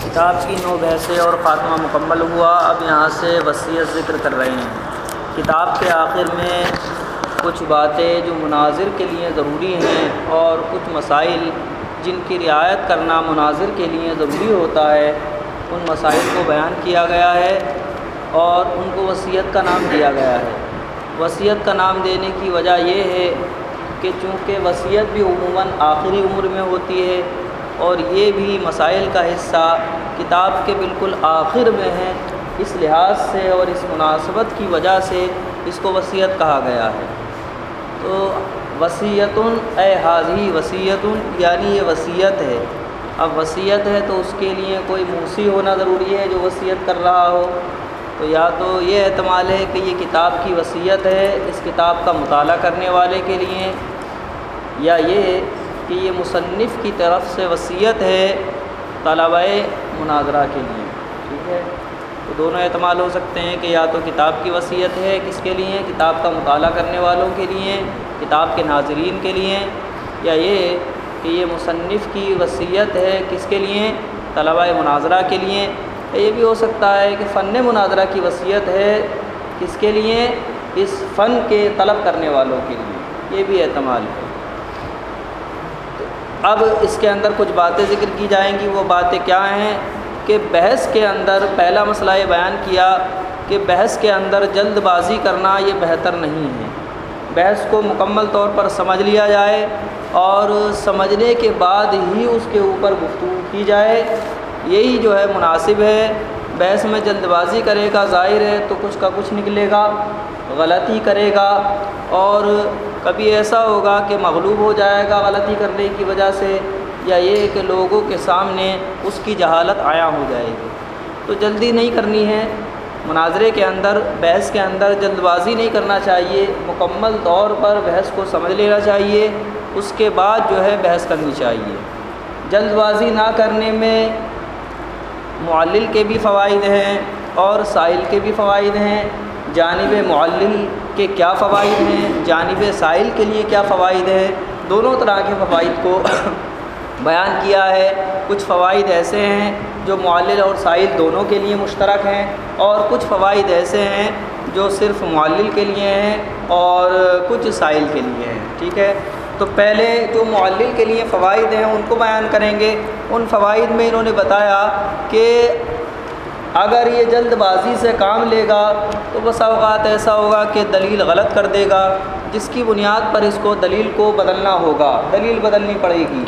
کتاب کی نو بحثیں اور خاتمہ مکمل ہوا، اب یہاں سے وصیت ذکر کر رہے ہیں۔ کتاب کے آخر میں کچھ باتیں جو مناظر کے لیے ضروری ہیں اور کچھ مسائل جن کی رعایت کرنا مناظر کے لیے ضروری ہوتا ہے، ان مسائل کو بیان کیا گیا ہے اور ان کو وصیت کا نام دیا گیا ہے۔ وصیت کا نام دینے کی وجہ یہ ہے کہ چونکہ وصیت بھی عموماً آخری عمر میں ہوتی ہے اور یہ بھی مسائل کا حصہ کتاب کے بالکل آخر میں ہے اس لحاظ سے اور اس مناسبت کی وجہ سے اس کو وصیت کہا گیا ہے۔ تو وصیت اے حاضی وصیت یعنی یہ وصیت ہے۔ اب وصیت ہے تو اس کے لیے کوئی موسی ہونا ضروری ہے جو وصیت کر رہا ہو۔ تو یا تو یہ احتمال ہے کہ یہ کتاب کی وصیت ہے، اس کتاب کا مطالعہ کرنے والے کے لیے، یا یہ کہ یہ مصنف کی طرف سے وصیت ہے طلباء مناظرہ کے لیے۔ ٹھیک ہے؟ تو دونوں اعتماد ہو سکتے ہیں کہ یا تو کتاب کی وصیت ہے کس کے لیے، کتاب کا مطالعہ کرنے والوں کے لیے، کتاب کے ناظرین کے لیے، یا یہ کہ یہ مصنف کی وصیت ہے کس کے لیے طلباء مناظرہ کے لیے۔ یہ بھی ہو سکتا ہے کہ فن مناظرہ کی وصیت ہے کس کے لیے، اس فن کے طلب کرنے والوں کے لیے۔ یہ بھی اعتماد ہے۔ اب اس کے اندر کچھ باتیں ذکر کی جائیں گی، وہ باتیں کیا ہیں؟ کہ بحث کے اندر پہلا مسئلہ یہ بیان کیا کہ بحث کے اندر جلد بازی کرنا یہ بہتر نہیں ہے۔ بحث کو مکمل طور پر سمجھ لیا جائے اور سمجھنے کے بعد ہی اس کے اوپر گفتگو کی جائے۔ یہی جو ہے مناسب ہے۔ بحث میں جلد بازی کرے گا، ظاہر ہے تو کچھ کا کچھ نکلے گا، غلطی کرے گا اور کبھی ایسا ہوگا کہ مغلوب ہو جائے گا غلطی کرنے کی وجہ سے، یا یہ کہ لوگوں کے سامنے اس کی جہالت آیا ہو جائے گی۔ تو جلدی نہیں کرنی ہے۔ مناظرے کے اندر، بحث کے اندر جلد بازی نہیں کرنا چاہیے۔ مکمل طور پر بحث کو سمجھ لینا چاہیے۔ اس کے بعد جو ہے بحث کرنی چاہیے۔ جلد بازی نہ کرنے میں معلل کے بھی فوائد ہیں اور سائل کے بھی فوائد ہیں۔ جانب معلل کے کیا فوائد ہیں؟ جانب سائل کے لیے کیا فوائد ہیں؟ دونوں طرح کے فوائد کو بیان کیا ہے۔ کچھ فوائد ایسے ہیں جو معلل اور سائل دونوں کے لیے مشترک ہیں، اور کچھ فوائد ایسے ہیں جو صرف معلل کے لیے ہیں اور کچھ سائل کے لیے ہیں۔ ٹھیک ہے؟ تو پہلے جو معلل کے لیے فوائد ہیں، ان کو بیان کریں گے۔ ان فوائد میں انہوں نے بتایا کہ اگر یہ جلد بازی سے کام لے گا تو بس اوقات ایسا ہوگا کہ دلیل غلط کر دے گا، جس کی بنیاد پر اس کو دلیل کو بدلنا ہوگا، دلیل بدلنی پڑے گی۔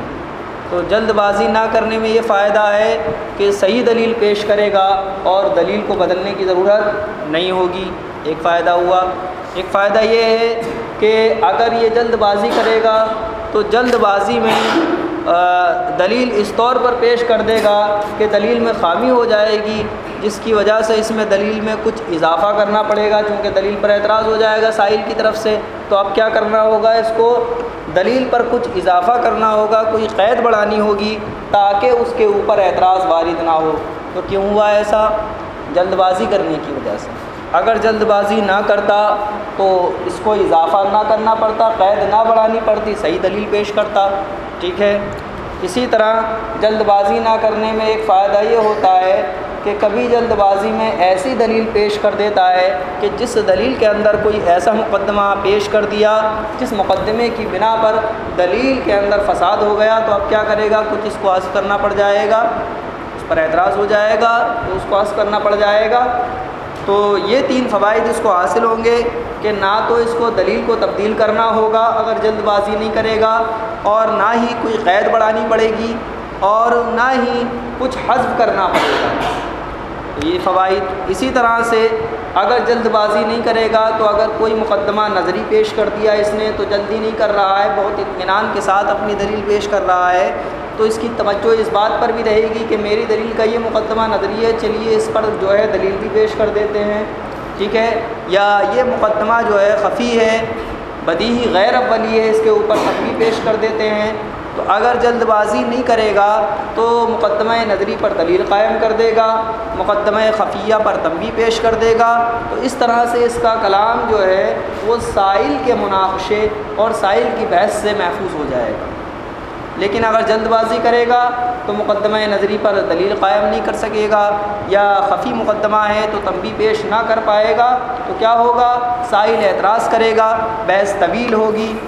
تو جلد بازی نہ کرنے میں یہ فائدہ ہے کہ صحیح دلیل پیش کرے گا اور دلیل کو بدلنے کی ضرورت نہیں ہوگی۔ ایک فائدہ ہوا۔ ایک فائدہ یہ ہے کہ اگر یہ جلد بازی کرے گا تو جلد بازی میں دلیل اس طور پر پیش کر دے گا کہ دلیل میں خامی ہو جائے گی، جس کی وجہ سے اس میں دلیل میں کچھ اضافہ کرنا پڑے گا، چونکہ دلیل پر اعتراض ہو جائے گا ساحل کی طرف سے۔ تو اب کیا کرنا ہوگا اس کو؟ دلیل پر کچھ اضافہ کرنا ہوگا، کوئی قید بڑھانی ہوگی تاکہ اس کے اوپر اعتراض وارد نہ ہو۔ تو کیوں ہوا ایسا؟ جلد بازی کرنے کی وجہ سے۔ اگر جلد بازی نہ کرتا تو اس کو اضافہ نہ کرنا پڑتا، قید نہ بڑھانی پڑتی، صحیح دلیل پیش کرتا۔ ٹھیک ہے؟ اسی طرح جلد بازی نہ کرنے میں ایک فائدہ یہ ہوتا ہے کہ کبھی جلد بازی میں ایسی دلیل پیش کر دیتا ہے کہ جس دلیل کے اندر کوئی ایسا مقدمہ پیش کر دیا، جس مقدمے کی بنا پر دلیل کے اندر فساد ہو گیا، تو اب کیا کرے گا؟ کچھ اس کو حذف کرنا پڑ جائے گا، اس پر اعتراض ہو جائے گا، تو اس کو حذف کرنا پڑ جائے گا۔ تو یہ تین فوائد اس کو حاصل ہوں گے کہ نہ تو اس کو دلیل کو تبدیل کرنا ہوگا اگر جلد بازی نہیں کرے گا اور نہ ہی کوئی قید بڑھانی پڑے گی اور نہ ہی کچھ حذف کرنا پڑے گا۔ تو یہ فوائد اسی طرح سے اگر جلد بازی نہیں کرے گا تو اگر کوئی مقدمہ نظری پیش کر دیا اس نے تو جلدی نہیں کر رہا ہے، بہت اطمینان کے ساتھ اپنی دلیل پیش کر رہا ہے۔ تو اس کی توجہ اس بات پر بھی رہے گی کہ میری دلیل کا یہ مقدمہ نظری ہے، چلیے اس پر جو ہے دلیل بھی پیش کر دیتے ہیں۔ ٹھیک ہے؟ یا یہ مقدمہ جو ہے خفی ہے، بدیہی غیر اولی ہے، اس کے اوپر خفی پیش کر دیتے ہیں۔ تو اگر جلد بازی نہیں کرے گا تو مقدمہ نظری پر دلیل قائم کر دے گا، مقدمہ خفیہ پر تنبی پیش کر دے گا۔ تو اس طرح سے اس کا کلام جو ہے، وہ سائل کے مناقشے اور سائل کی بحث سے محفوظ ہو جائے گا۔ لیکن اگر جلد بازی کرے گا تو مقدمہ نظری پر دلیل قائم نہیں کر سکے گا یا خفی مقدمہ ہے تو تنبی پیش نہ کر پائے گا تو کیا ہوگا؟ سائل اعتراض کرے گا، بحث طویل ہوگی۔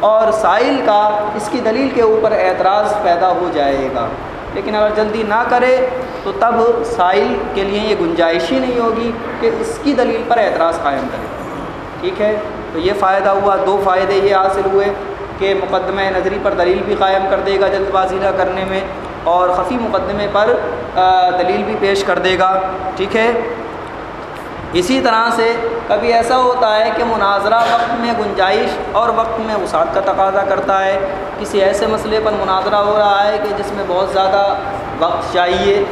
اور سائل کا اس کی دلیل کے اوپر اعتراض پیدا ہو جائے گا۔ لیکن اگر جلدی نہ کرے تو تب سائل کے لیے یہ گنجائش ہی نہیں ہوگی کہ اس کی دلیل پر اعتراض قائم کرے۔ ٹھیک ہے؟ تو یہ فائدہ ہوا۔ دو فائدے یہ حاصل ہوئے کہ مقدمہ نظری پر دلیل بھی قائم کر دے گا جلد بازی نہ کرنے میں اور خفی مقدمے پر دلیل بھی پیش کر دے گا۔ ٹھیک ہے؟ اسی طرح سے کبھی ایسا ہوتا ہے کہ مناظرہ وقت میں گنجائش اور وقت میں وسعت کا تقاضا کرتا ہے۔ کسی ایسے مسئلے پر مناظرہ ہو رہا ہے کہ جس میں بہت زیادہ وقت چاہیے۔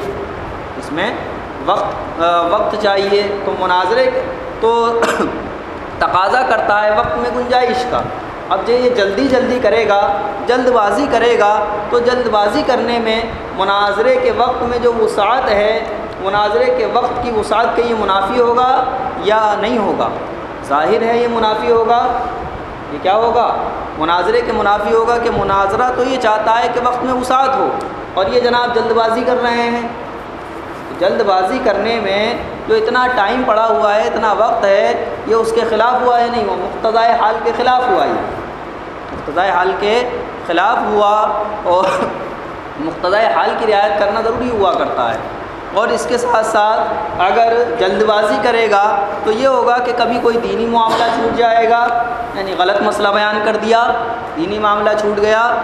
اس میں وقت وقت چاہیے۔ تو مناظرے تو تقاضا کرتا ہے وقت میں گنجائش کا۔ اب جو یہ جلدی جلدی کرے گا جلد بازی کرے گا، تو جلد بازی کرنے میں مناظرے کے وقت میں جو وسعت ہے، مناظرے کے وقت کی وسعت کے یہ منافی ہوگا یا نہیں ہوگا؟ ظاہر ہے یہ منافی ہوگا۔ یہ کیا ہوگا؟ مناظرے کے منافی ہوگا کہ مناظرہ تو یہ چاہتا ہے کہ وقت میں وسعت ہو۔ اور یہ جناب جلد بازی کر رہے ہیں۔ جلد بازی کرنے میں جو اتنا ٹائم پڑا ہوا ہے، اتنا وقت ہے، یہ اس کے خلاف ہوا ہے نہیں؟ وہ مقتضۂ حال کے خلاف ہوا یہ مقتضۂ حال کے خلاف ہوا اور مقتضۂ حال کی رعایت کرنا ضروری ہوا کرتا ہے۔ اور اس کے ساتھ ساتھ اگر جلد بازی کرے گا تو یہ ہوگا کہ کبھی کوئی دینی معاملہ چھوٹ جائے گا۔ یعنی غلط مسئلہ بیان کر دیا، دینی معاملہ چھوٹ گیا،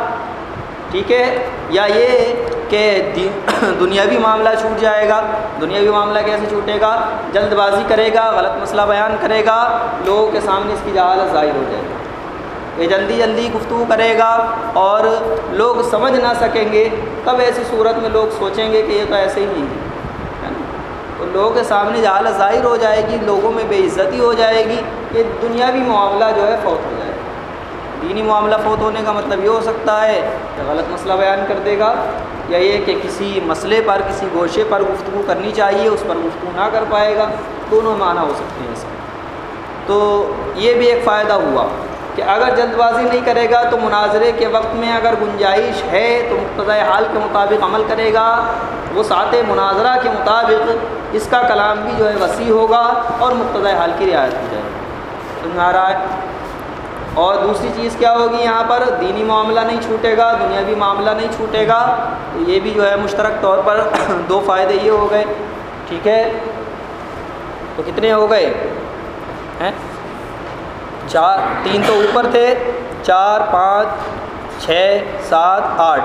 ٹھیک ہے؟ یا یہ کہ دنیاوی معاملہ چھوٹ جائے گا، دنیاوی معاملہ کیسے چھوٹے گا؟ جلد بازی کرے گا، غلط مسئلہ بیان کرے گا، لوگوں کے سامنے اس کی جہالت ظاہر ہو جائے گی۔ یہ جلدی جلدی گفتگو کرے گا اور لوگ سمجھ نہ سکیں گے۔ تب ایسی صورت میں لوگ سوچیں گے کہ یہ تو ایسے ہی نہیں ہے تو لوگوں کے سامنے جہالت ظاہر ہو جائے گی، لوگوں میں بے عزتی ہو جائے گی یہ دنیاوی معاملہ جو ہے فوت ہو جائے گا۔ دینی معاملہ فوت ہونے کا مطلب یہ ہو سکتا ہے کہ غلط مسئلہ بیان کر دے گا یا یہ کہ کسی مسئلے پر، کسی گوشے پر گفتگو کرنی چاہیے، اس پر گفتگو نہ کر پائے گا۔ دونوں معنی ہو سکتے ہیں اس میں۔ تو یہ بھی ایک فائدہ ہوا کہ اگر جلد بازی نہیں کرے گا تو مناظرے کے وقت میں اگر گنجائش ہے تو مقتضۂ حال کے مطابق عمل کرے گا۔ وہ سات مناظرہ کے مطابق اس کا کلام بھی جو ہے وسیع ہوگا اور مقتضۂ حال کی رعایت ہو جائے گی۔ سمجھ رہا ہے اور دوسری چیز کیا ہوگی یہاں پر؟ دینی معاملہ نہیں چھوٹے گا، دنیاوی معاملہ نہیں چھوٹے گا۔ تو یہ بھی جو ہے مشترک طور پر دو فائدے یہ ہو گئے۔ ٹھیک ہے؟ تو کتنے ہو گئے؟ ہیں؟ چار، تین تو اوپر تھے۔ چار، پانچ، چھ، سات، آٹھ۔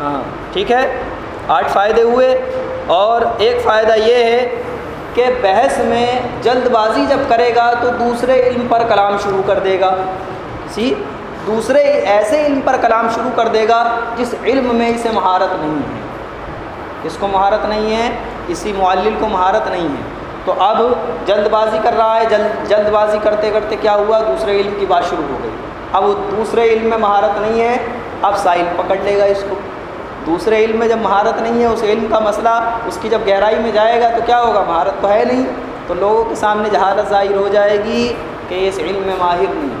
ہاں ٹھیک ہے؟ آٹھ فائدے ہوئے۔ اور ایک فائدہ یہ ہے کہ بحث میں جلد بازی جب کرے گا تو دوسرے علم پر کلام شروع کر دے گا۔ کسی دوسرے ایسے علم پر کلام شروع کر دے گا جس علم میں اسے مہارت نہیں ہے۔ جس کو مہارت نہیں ہے؟ کسی معلل کو مہارت نہیں ہے۔ تو اب جلد بازی کر رہا ہے، جلد جلد بازی کرتے کرتے کیا ہوا؟ دوسرے علم کی بات شروع ہو گئی۔ اب دوسرے علم میں مہارت نہیں ہے، اب سائل پکڑ لے گا اس کو۔ دوسرے علم میں جب مہارت نہیں ہے، اس علم کا مسئلہ اس کی جب گہرائی میں جائے گا تو کیا ہوگا؟ مہارت تو ہے نہیں۔ تو لوگوں کے سامنے جہالت ظاہر ہو جائے گی کہ اس علم میں ماہر نہیں۔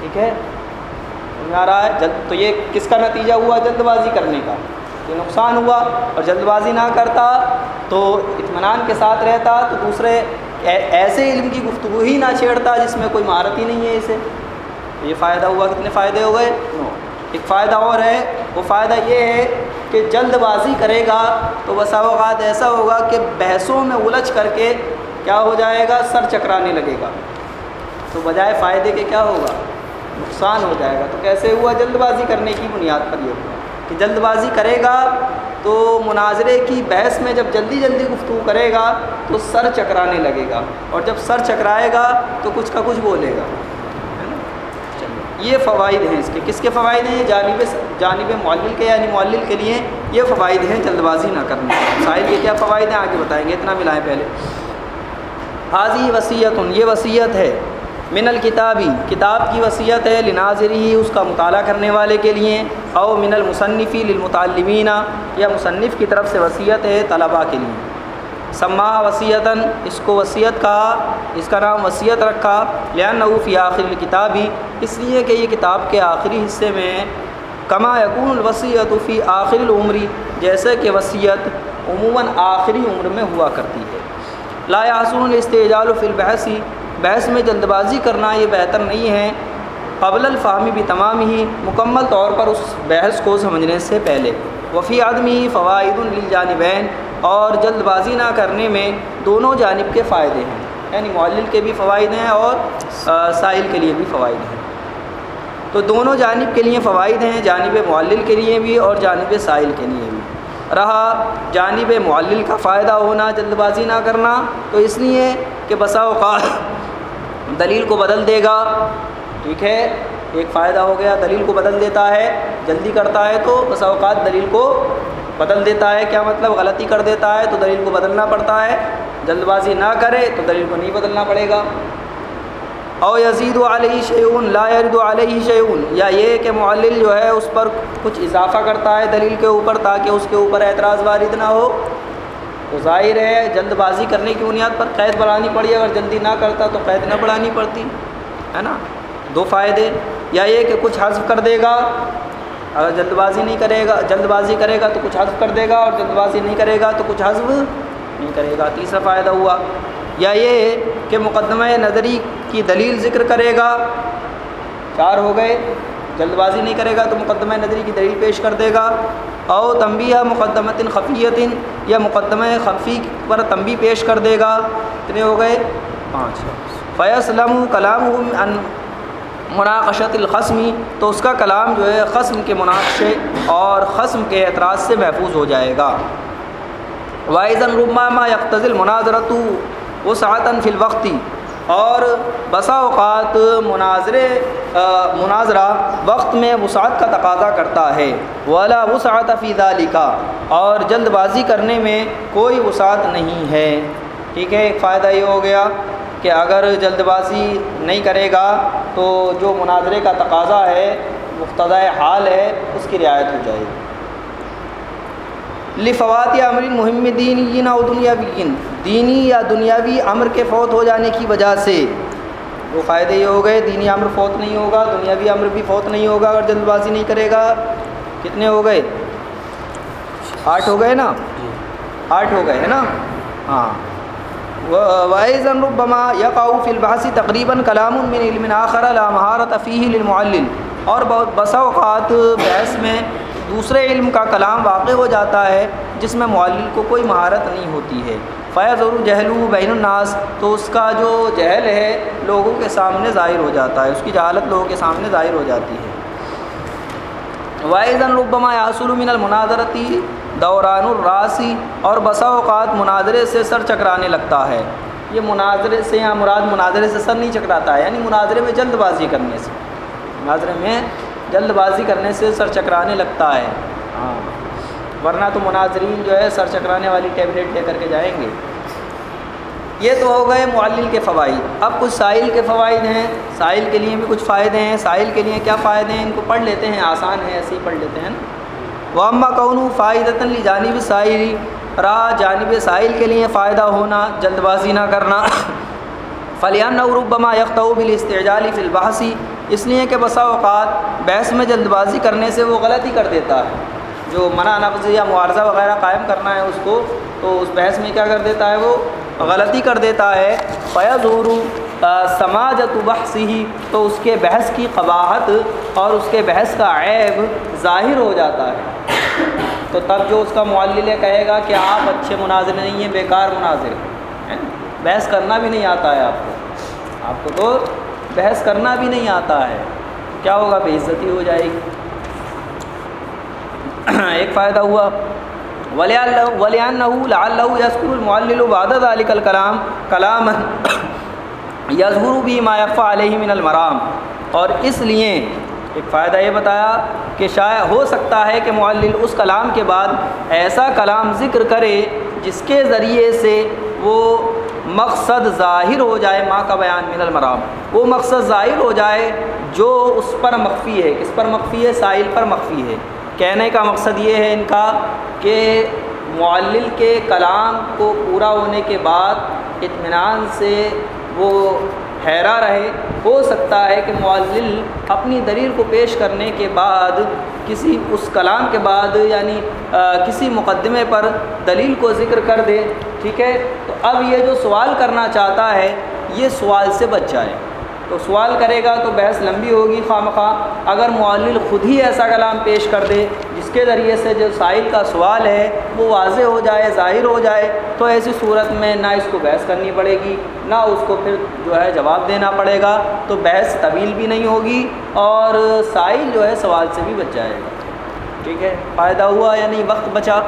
ٹھیک ہے؟ آ رہا ہے؟ جلد تو یہ کس کا نتیجہ ہوا؟ جلد بازی کرنے کا۔ یہ نقصان ہوا۔ اور جلد بازی نہ کرتا تو اطمینان کے ساتھ رہتا تو دوسرے ایسے علم کی گفتگو ہی نہ چھیڑتا جس میں کوئی مہارت ہی نہیں ہے اسے۔ یہ فائدہ ہوا، کتنے فائدے ہو گئے؟ ایک فائدہ اور ہے، وہ فائدہ یہ ہے کہ جلد بازی کرے گا تو بسا اوقات ایسا ہوگا کہ بحثوں میں الجھ کر کے کیا ہو جائے گا، سر چکرانے لگے گا۔ تو بجائے فائدے کے کیا ہوگا؟ نقصان ہو جائے گا۔ تو کیسے ہوا جلد بازی کرنے کی بنیاد پر یہ ہوا کہ جلد بازی کرے گا تو مناظرے کی بحث میں جب جلدی جلدی گفتگو کرے گا تو سر چکرانے لگے گا اور جب سر چکرائے گا تو کچھ کا کچھ بولے گا۔ یہ فوائد ہیں اس کے۔ کس کے فوائد ہیں؟ یہ جانب جانب معلل کے یعنی معلل کے لیے یہ فوائد ہیں جلد بازی نہ کرنے۔ شاید یہ کیا فوائد ہیں؟ آگے بتائیں گے۔ اتنا ملائیں پہلے۔ حاضی وصیت، یہ وصیت ہے۔ من الکتابی کتاب کی وصیت ہے لناظری، اس کا مطالعہ کرنے والے کے لیے۔ او من المصنفی للمتعلمین، یا مصنف کی طرف سے وصیت ہے طلباء کے لیے۔ سما وصیتاً، اس کو وصیت کہا، اس کا نام وصیت رکھا لیا نوفی آخر کتاب ہی اس لیے کہ یہ کتاب کے آخری حصے میں کما یقون الوسیعت فی آخر العمری جیسے کہ وصیت عموماً آخری عمر میں ہوا کرتی ہے۔ لا حسن الاستجال فی البحثی بحث میں جلد بازی کرنا یہ بہتر نہیں ہے۔ قبل الفاہمی بھی تمام ہی، مکمل طور پر اس بحث کو سمجھنے سے پہلے۔ وفی آدمی فوائد للجانبین اور جلد بازی نہ کرنے میں دونوں جانب کے فائدے ہیں۔ یعنی معلل کے بھی فوائد ہیں اور سائل کے لیے بھی فوائد ہیں۔ تو دونوں جانب کے لیے فوائد ہیں، جانب معلل کے لیے بھی اور جانب سائل کے لیے بھی۔ رہا جانب معلل کا فائدہ ہونا جلد بازی نہ کرنا، تو اس لیے کہ بسا اوقات دلیل کو بدل دے گا۔ ٹھیک ہے، ایک فائدہ ہو گیا، دلیل کو بدل دیتا ہے، جلدی کرتا ہے تو بسا اوقات دلیل کو بدل دیتا ہے، کیا مطلب؟ غلطی کر دیتا ہے تو دلیل کو بدلنا پڑتا ہے۔ جلد بازی نہ کرے تو دلیل کو نہیں بدلنا پڑے گا۔ او یزید علیہ شیون لا یرد علیہ شیون یا یہ کہ معلل جو ہے اس پر کچھ اضافہ کرتا ہے دلیل کے اوپر تاکہ اس کے اوپر اعتراض وارد نہ ہو۔ تو ظاہر ہے جلد بازی کرنے کی بنیاد پر قید بڑھانی پڑی۔ اگر جلدی نہ کرتا تو قید نہ بڑھانی پڑتی، ہے نا؟ دو فائدے۔ یا یہ کہ کچھ حذف کر دے گا۔ اگر جلد بازی نہیں کرے گا جلد بازی کرے گا تو کچھ حذف کر دے گا، اور جلد بازی نہیں کرے گا تو کچھ حذف نہیں کرے گا۔ تیسرا فائدہ ہوا، یا یہ کہ مقدمہ نظری کی دلیل ذکر کرے گا۔ چار ہو گئے جلد بازی نہیں کرے گا تو مقدمہ نظری کی دلیل پیش کر دے گا۔ او تنبیہ مقدمت خفیت یا مقدمہ خفی پر تنبی پیش کر دے گا۔ کتنے ہو گئے، پانچ۔ فیصلم کلام مناقشت القسمی تو اس کا کلام جو ہے قسم کے مناقشے اور قسم کے اعتراض سے محفوظ ہو جائے گا۔ واحض ربامہ یکتضل مناظرت و سعتاً فی الوقتی اور بسا اوقات مناظرے مناظرہ وقت میں وسعت کا تقاضا کرتا ہے۔ ولا وسعت فی ذالکا اور جلد بازی کرنے میں کوئی وسعت نہیں ہے۔ ٹھیک ہے، ایک فائدہ یہ ہو گیا۔ کہ اگر جلد بازی نہیں کرے گا تو جو مناظرے کا تقاضا ہے مقتضۂ حال ہے اس کی رعایت ہو جائے گی۔ لفوات یا عمر مہم دینی نہ دنیاوی دینی یا دنیاوی امر کے فوت ہو جانے کی وجہ سے۔ وہ فائدے یہ ہو گئے دینی امر فوت نہیں ہوگا دنیاوی امر بھی فوت نہیں ہوگا اگر جلد بازی نہیں کرے گا۔ کتنے ہو گئے؟ آٹھ ہو گئے نا؟ جی۔ آٹھ ہو گئے ہے نا؟ ہاں۔ وائز ربما یقاؤ فی الباسی تقریباً کلام من علم آخر لا مہارت فیہ للمعلل۔ اور بہت بسا اوقات بحث میں دوسرے علم کا کلام واقع ہو جاتا ہے، جس میں معلل کو کوئی مہارت نہیں ہوتی ہے۔ فیض اور جہلو بین الناس۔ تو اس کا جو جہل ہے، لوگوں کے سامنے ظاہر ہو جاتا ہے۔ اس کی جہالت لوگوں کے سامنے ظاہر ہو جاتی ہے۔ وائز ربما یاسر من المناظرتی دوران الراسی اور بسا اوقات مناظرے سے سر چکرانے لگتا ہے۔ یہ مناظرے سے یا مراد مناظرے سے سر نہیں چکراتا ہے یعنی مناظرے میں جلد بازی کرنے سے۔ مناظرے میں جلد بازی کرنے سے سر چکرانے لگتا ہے۔ ہاں۔ ورنہ تو مناظرین جو ہے سر چکرانے والی ٹیبلیٹ لے کر کے جائیں گے۔ یہ تو ہو گئے معلل کے فوائد۔ اب کچھ سائل کے فوائد ہیں۔ سائل کے لیے بھی کچھ فائدے ہیں۔ سائل کے لیے کیا فائدے ہیں؟ ان کو پڑھ لیتے ہیں، آسان ہے، ایسے ہی پڑھ لیتے ہیں نا۔ وامہ کون فائدۃ لی جانب سائلی را، جانب سائل کے لیے فائدہ ہونا جلد بازی نہ کرنا۔ فلیان نوربما یکتو الاستعجالی فی الباسی اس لیے کہ بسا اوقات بحث میں جلد بازی کرنے سے وہ غلطی کر دیتا ہے۔ جو منع نفظ یا معارضہ وغیرہ قائم کرنا ہے اس کو، تو اس بحث میں کیا کر دیتا ہے وہ؟ غلطی کر دیتا ہے۔ فیض عرو سماجت بحث ہی تو اس کے بحث کی قباحت اور اس کے بحث کا عیب ظاہر ہو جاتا ہے۔ تو تب جو اس کا معلل کہے گا کہ آپ اچھے مناظر نہیں ہیں، بیکار مناظر ہیں۔ بحث کرنا بھی نہیں آتا ہے آپ کو۔ آپ کو تو بحث کرنا بھی نہیں آتا ہے۔ کیا ہوگا؟ بے عزتی ہو جائے گی۔ ایک فائدہ ہوا۔ ولیان لعلہ یسکر المعلل بعد ذلك الکلام کلام یظہر بھی مایف علیہ من المرام۔ اور اس لیے ایک فائدہ یہ بتایا کہ شاید ہو سکتا ہے کہ معلل اس کلام کے بعد ایسا کلام ذکر کرے جس کے ذریعے سے وہ مقصد ظاہر ہو جائے ماں کا بیان من المرام۔ وہ مقصد ظاہر ہو جائے جو اس پر مخفی ہے، کس پر مخفی ہے؟ سائل پر مخفی ہے۔ کہنے کا مقصد یہ ہے ان کا کہ معلل کے کلام کو پورا ہونے کے بعد اطمینان سے وہ ٹھہرا رہے۔ ہو سکتا ہے کہ معلل اپنی دلیل کو پیش کرنے کے بعد کسی اس کلام کے بعد یعنی کسی مقدمے پر دلیل کو ذکر کر دے، ٹھیک ہے؟ تو اب یہ جو سوال کرنا چاہتا ہے، یہ سوال سے بچ جائے۔ تو سوال کرے گا تو بحث لمبی ہوگی خواہ مخواہ۔ اگر معلل خود ہی ایسا کلام پیش کر دے کے ذریعے سے جو سائل کا سوال ہے وہ واضح ہو جائے، ظاہر ہو جائے، تو ایسی صورت میں نہ اس کو بحث کرنی پڑے گی، نہ اس کو پھر جو ہے جواب دینا پڑے گا، تو بحث طویل بھی نہیں ہوگی اور سائل جو ہے سوال سے بھی بچ جائے گا۔ ٹھیک ہے؟ فائدہ ہوا یا نہیں؟ وقت بچا۔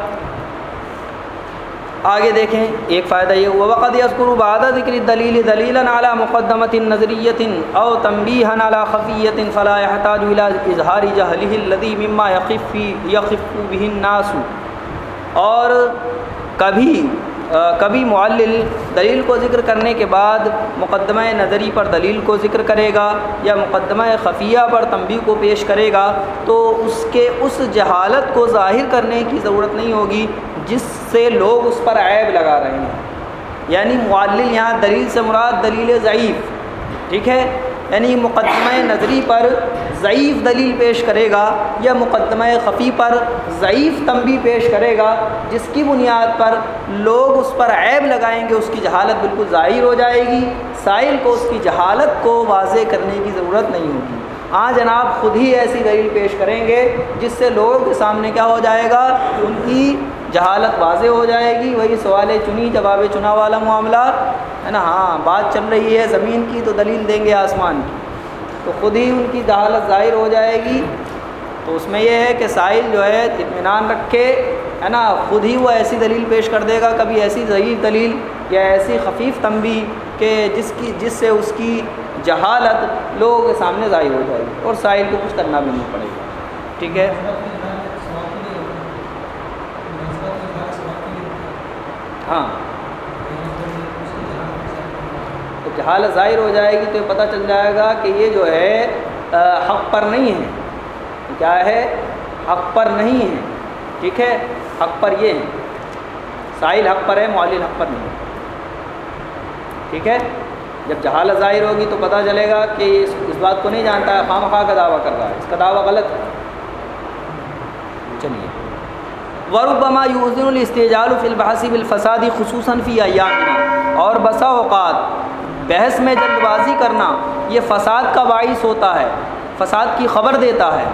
آگے دیکھیں، ایک فائدہ یہ ہوا وقت یسکر بعد ذکر دلیل دلیل نالا مقدمت نظریت او تنبیہ نالا خفیت فلا يحتاج الى اظہار جہلہ الذي مما يخف يخف به الناس۔ اور کبھی کبھی معلل دلیل کو ذکر کرنے کے بعد مقدمہ نظری پر دلیل کو ذکر کرے گا یا مقدمہ خفیہ پر تنبیہ کو پیش کرے گا، تو اس کے، اس جہالت کو ظاہر کرنے کی ضرورت نہیں ہوگی۔ جس سے لوگ اس پر عیب لگا رہے ہیں۔ یعنی معلل یہاں دلیل سے مراد دلیل ضعیف۔ ٹھیک ہے؟ یعنی مقدمہ نظری پر ضعیف دلیل پیش کرے گا یا مقدمہ خفی پر ضعیف تنبی پیش کرے گا، جس کی بنیاد پر لوگ اس پر عیب لگائیں گے، اس کی جہالت بالکل ظاہر ہو جائے گی۔ سائل کو اس کی جہالت کو واضح کرنے کی ضرورت نہیں ہوگی۔ ہاں جناب خود ہی ایسی دلیل پیش کریں گے، جس سے لوگوں کے سامنے کیا ہو جائے گا؟ ان کی جہالت واضح ہو جائے گی، وہی سوال چنی جواب چنا والا معاملہ، ہے نا؟ ہاں بات چل رہی ہے زمین کی تو دلیل دیں گے آسمان کی۔ تو خود ہی ان کی جہالت ظاہر ہو جائے گی۔ تو اس میں یہ ہے کہ سائل جو ہے، اطمینان رکھے، ہے نا؟ خود ہی وہ ایسی دلیل پیش کر دے گا، کبھی ایسی ضعیف دلیل یا ایسی خفیف تنبی کہ جس کی، جس سے اس کی جہالت لوگوں کے سامنے ظاہر ہو جائے گی اور سائل کو کچھ کرنا بھی نہیں پڑے گا۔ ٹھیک ہے؟ ہاں۔ تو جہالت ظاہر ہو جائے گی تو یہ پتہ چل جائے گا کہ یہ جو ہے حق پر نہیں ہے۔ کیا ہے؟ حق پر نہیں ہے۔ ٹھیک ہے؟ حق پر یہ ہے۔ ساحل حق پر ہے معلل حق پر نہیں ٹھیک ہے؟ جب جہالت ظاہر ہوگی تو پتہ چلے گا کہ اس اس بات کو نہیں جانتا ہے خام خواہ کا دعویٰ کر رہا ہے۔ اس کا دعویٰ غلط ہے چلیے وربما یوزن الاستجال فی البحثی بالفسادی خصوصاً فی ایامنا اور بسا اوقات بحث میں جلد بازی کرنا، یہ فساد کا باعث ہوتا ہے، فساد کی خبر دیتا ہے،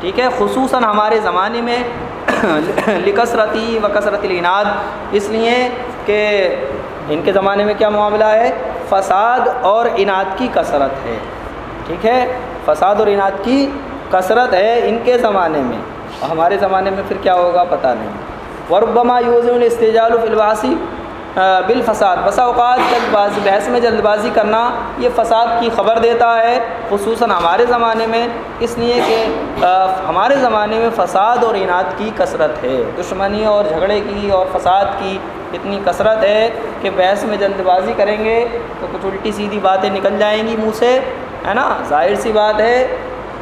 ٹھیک ہے؟ خصوصاً ہمارے زمانے میں لکثرتی و کثرت العناد، اس لیے کہ ان کے زمانے میں کیا معاملہ ہے؟ فساد اور انعد کی کثرت ہے، ٹھیک ہے؟ فساد اور انعد کی کثرت ہے ان کے زمانے میں۔ ہمارے زمانے میں پھر کیا ہوگا پتہ نہیں۔ وربما یوز الاستجال فی الواسی بالفساد۔ بسا اوقات جلد بازی، بحث میں جلد بازی کرنا یہ فساد کی خبر دیتا ہے، خصوصاً ہمارے زمانے میں۔ اس لیے کہ ہمارے زمانے میں فساد اور انعد کی کثرت ہے۔ دشمنی اور جھگڑے کی اور فساد کی اتنی کثرت ہے کہ بحث میں جلد بازی کریں گے تو کچھ الٹی سیدھی باتیں نکل جائیں گی منہ سے، ہے نا؟ ظاہر سی بات ہے۔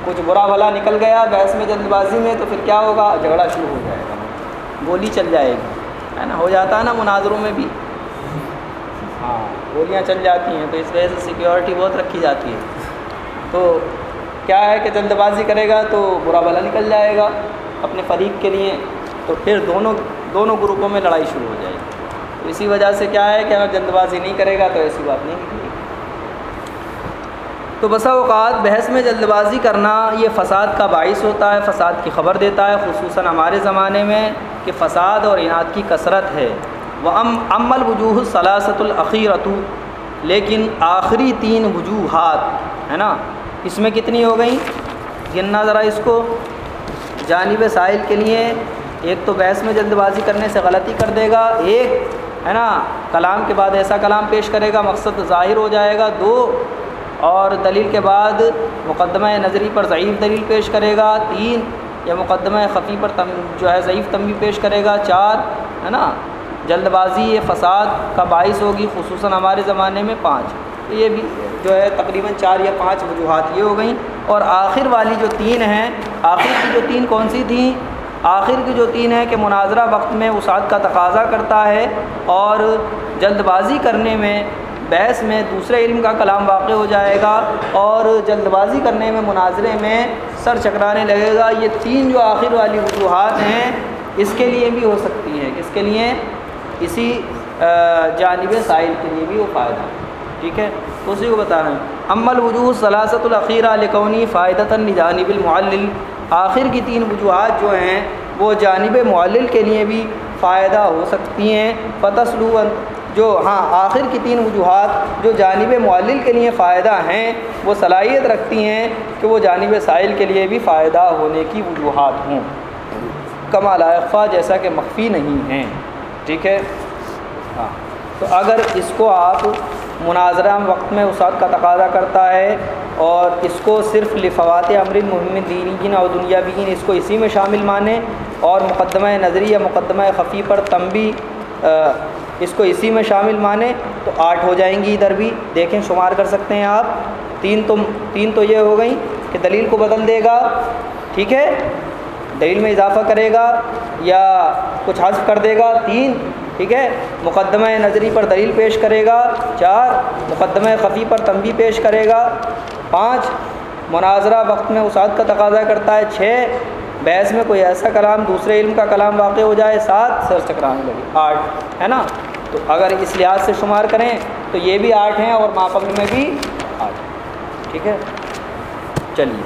کچھ برا بھلا نکل گیا بحث میں جلد بازی میں، تو پھر کیا ہوگا؟ جھگڑا شروع ہو جائے گا۔ گولی چل جائے گی۔ ہے نا؟ ہو جاتا ہے نا مناظروں میں بھی۔ ہاں گولیاں چل جاتی ہیں، تو اس وجہ سے سیکیورٹی بہت رکھی جاتی ہے۔ تو کیا ہے کہ جلد بازی کرے گا تو برا بھلا نکل جائے گا اپنے فریق کے لیے۔ تو پھر دونوں دونوں گروپوں میں لڑائی شروع ہو جائے گی۔ تو اسی وجہ سے کیا ہے کہ اگر جلد بازی نہیں کرے گا تو ایسی بات نہیں نکلے گی۔ تو بسا اوقات بحث میں جلد بازی کرنا یہ فساد کا باعث ہوتا ہے، فساد کی خبر دیتا ہے، خصوصاً ہمارے زمانے میں کہ فساد اور انعد کی کثرت ہے۔ وہ ام عمل وجوہ صلاست العقیرتو لیکن آخری تین وجوہات، ہے نا؟ اس میں کتنی ہو گئیں؟ گننا ذرا اس کو۔ جانب ساحل کے لیے ایک تو بحث میں جلد بازی کرنے سے غلطی کر دے گا، ایک، ہے نا؟ کلام کے بعد ایسا کلام پیش کرے گا، مقصد ظاہر ہو جائے گا، دو اور دلیل کے بعد مقدمہ نظری پر ضعیف دلیل پیش کرے گا، تین، یا مقدمہ خفی پر تم، جو ہے ضعیف تنبی پیش کرے گا، چار، ہے نا؟ جلد بازی، یہ فساد کا باعث ہوگی، خصوصاً ہمارے زمانے میں پانچ۔ تو یہ بھی جو ہے تقریباً چار یا پانچ وجوہات یہ ہو گئیں۔ اور آخر والی جو تین ہیں، آخر کی جو تین کون سی تھیں؟ آخر کی جو تین ہے کہ مناظرہ وقت میں وسعت کا تقاضا کرتا ہے اور جلد بازی کرنے میں بحث میں دوسرے علم کا کلام واقع ہو جائے گا اور جلد بازی کرنے میں، مناظرے میں سر چکرانے لگے گا۔ یہ تین جو آخر والی وجوہات ہیں، اس کے لیے بھی ہو سکتی ہیں۔ اس کے لیے اسی جانب سائل کے لیے بھی وہ فائدہ ٹھیک ہے؟ اسی کو بتا رہے ہیں عمل وجوہ صلاست العقیرہ لکونی فائدہ جانب المعلل۔ آخر کی تین وجوہات جو ہیں، وہ جانب معلل کے لیے بھی فائدہ ہو سکتی ہیں۔ فتسلو جو ہاں آخر کی تین وجوہات جو جانب معلل کے لیے فائدہ ہیں، وہ صلاحیت رکھتی ہیں کہ وہ جانب سائل کے لیے بھی فائدہ ہونے کی وجوہات ہوں۔ کمال اقفا جیسا کہ مخفی نہیں ہیں۔ ٹھیک ہے؟ ہاں۔ تو اگر اس کو آپ مناظرہ وقت میں اسات کا تقاضا کرتا ہے اور اس کو صرف لفوات امر مہم دینی اور دنیاوین اس کو اسی میں شامل مانیں اور مقدمہ نظری یا مقدمہ خفی پر تمبی اس کو اسی میں شامل مانیں تو آٹھ ہو جائیں گی ادھر بھی۔ دیکھیں، شمار کر سکتے ہیں آپ۔ تین تو تین تو یہ ہو گئیں کہ دلیل کو بدل دے گا۔ ٹھیک ہے؟ دلیل میں اضافہ کرے گا یا کچھ حذف کر دے گا۔ تین، ٹھیک ہے؟ مقدمہ نظری پر دلیل پیش کرے گا۔ چار، مقدمہ خفی پر تنبی پیش کرے گا۔ پانچ، مناظرہ وقت میں اسعد کا تقاضا کرتا ہے۔ چھ بحث میں کوئی ایسا کلام، دوسرے علم کا کلام واقع ہو جائے، سات سر چکرانے لگے، آٹھ، ہے نا؟ تو اگر اس لحاظ سے شمار کریں تو یہ بھی آٹھ ہیں اور ماپنگ میں بھی آٹھ ٹھیک ہے؟ چلیے۔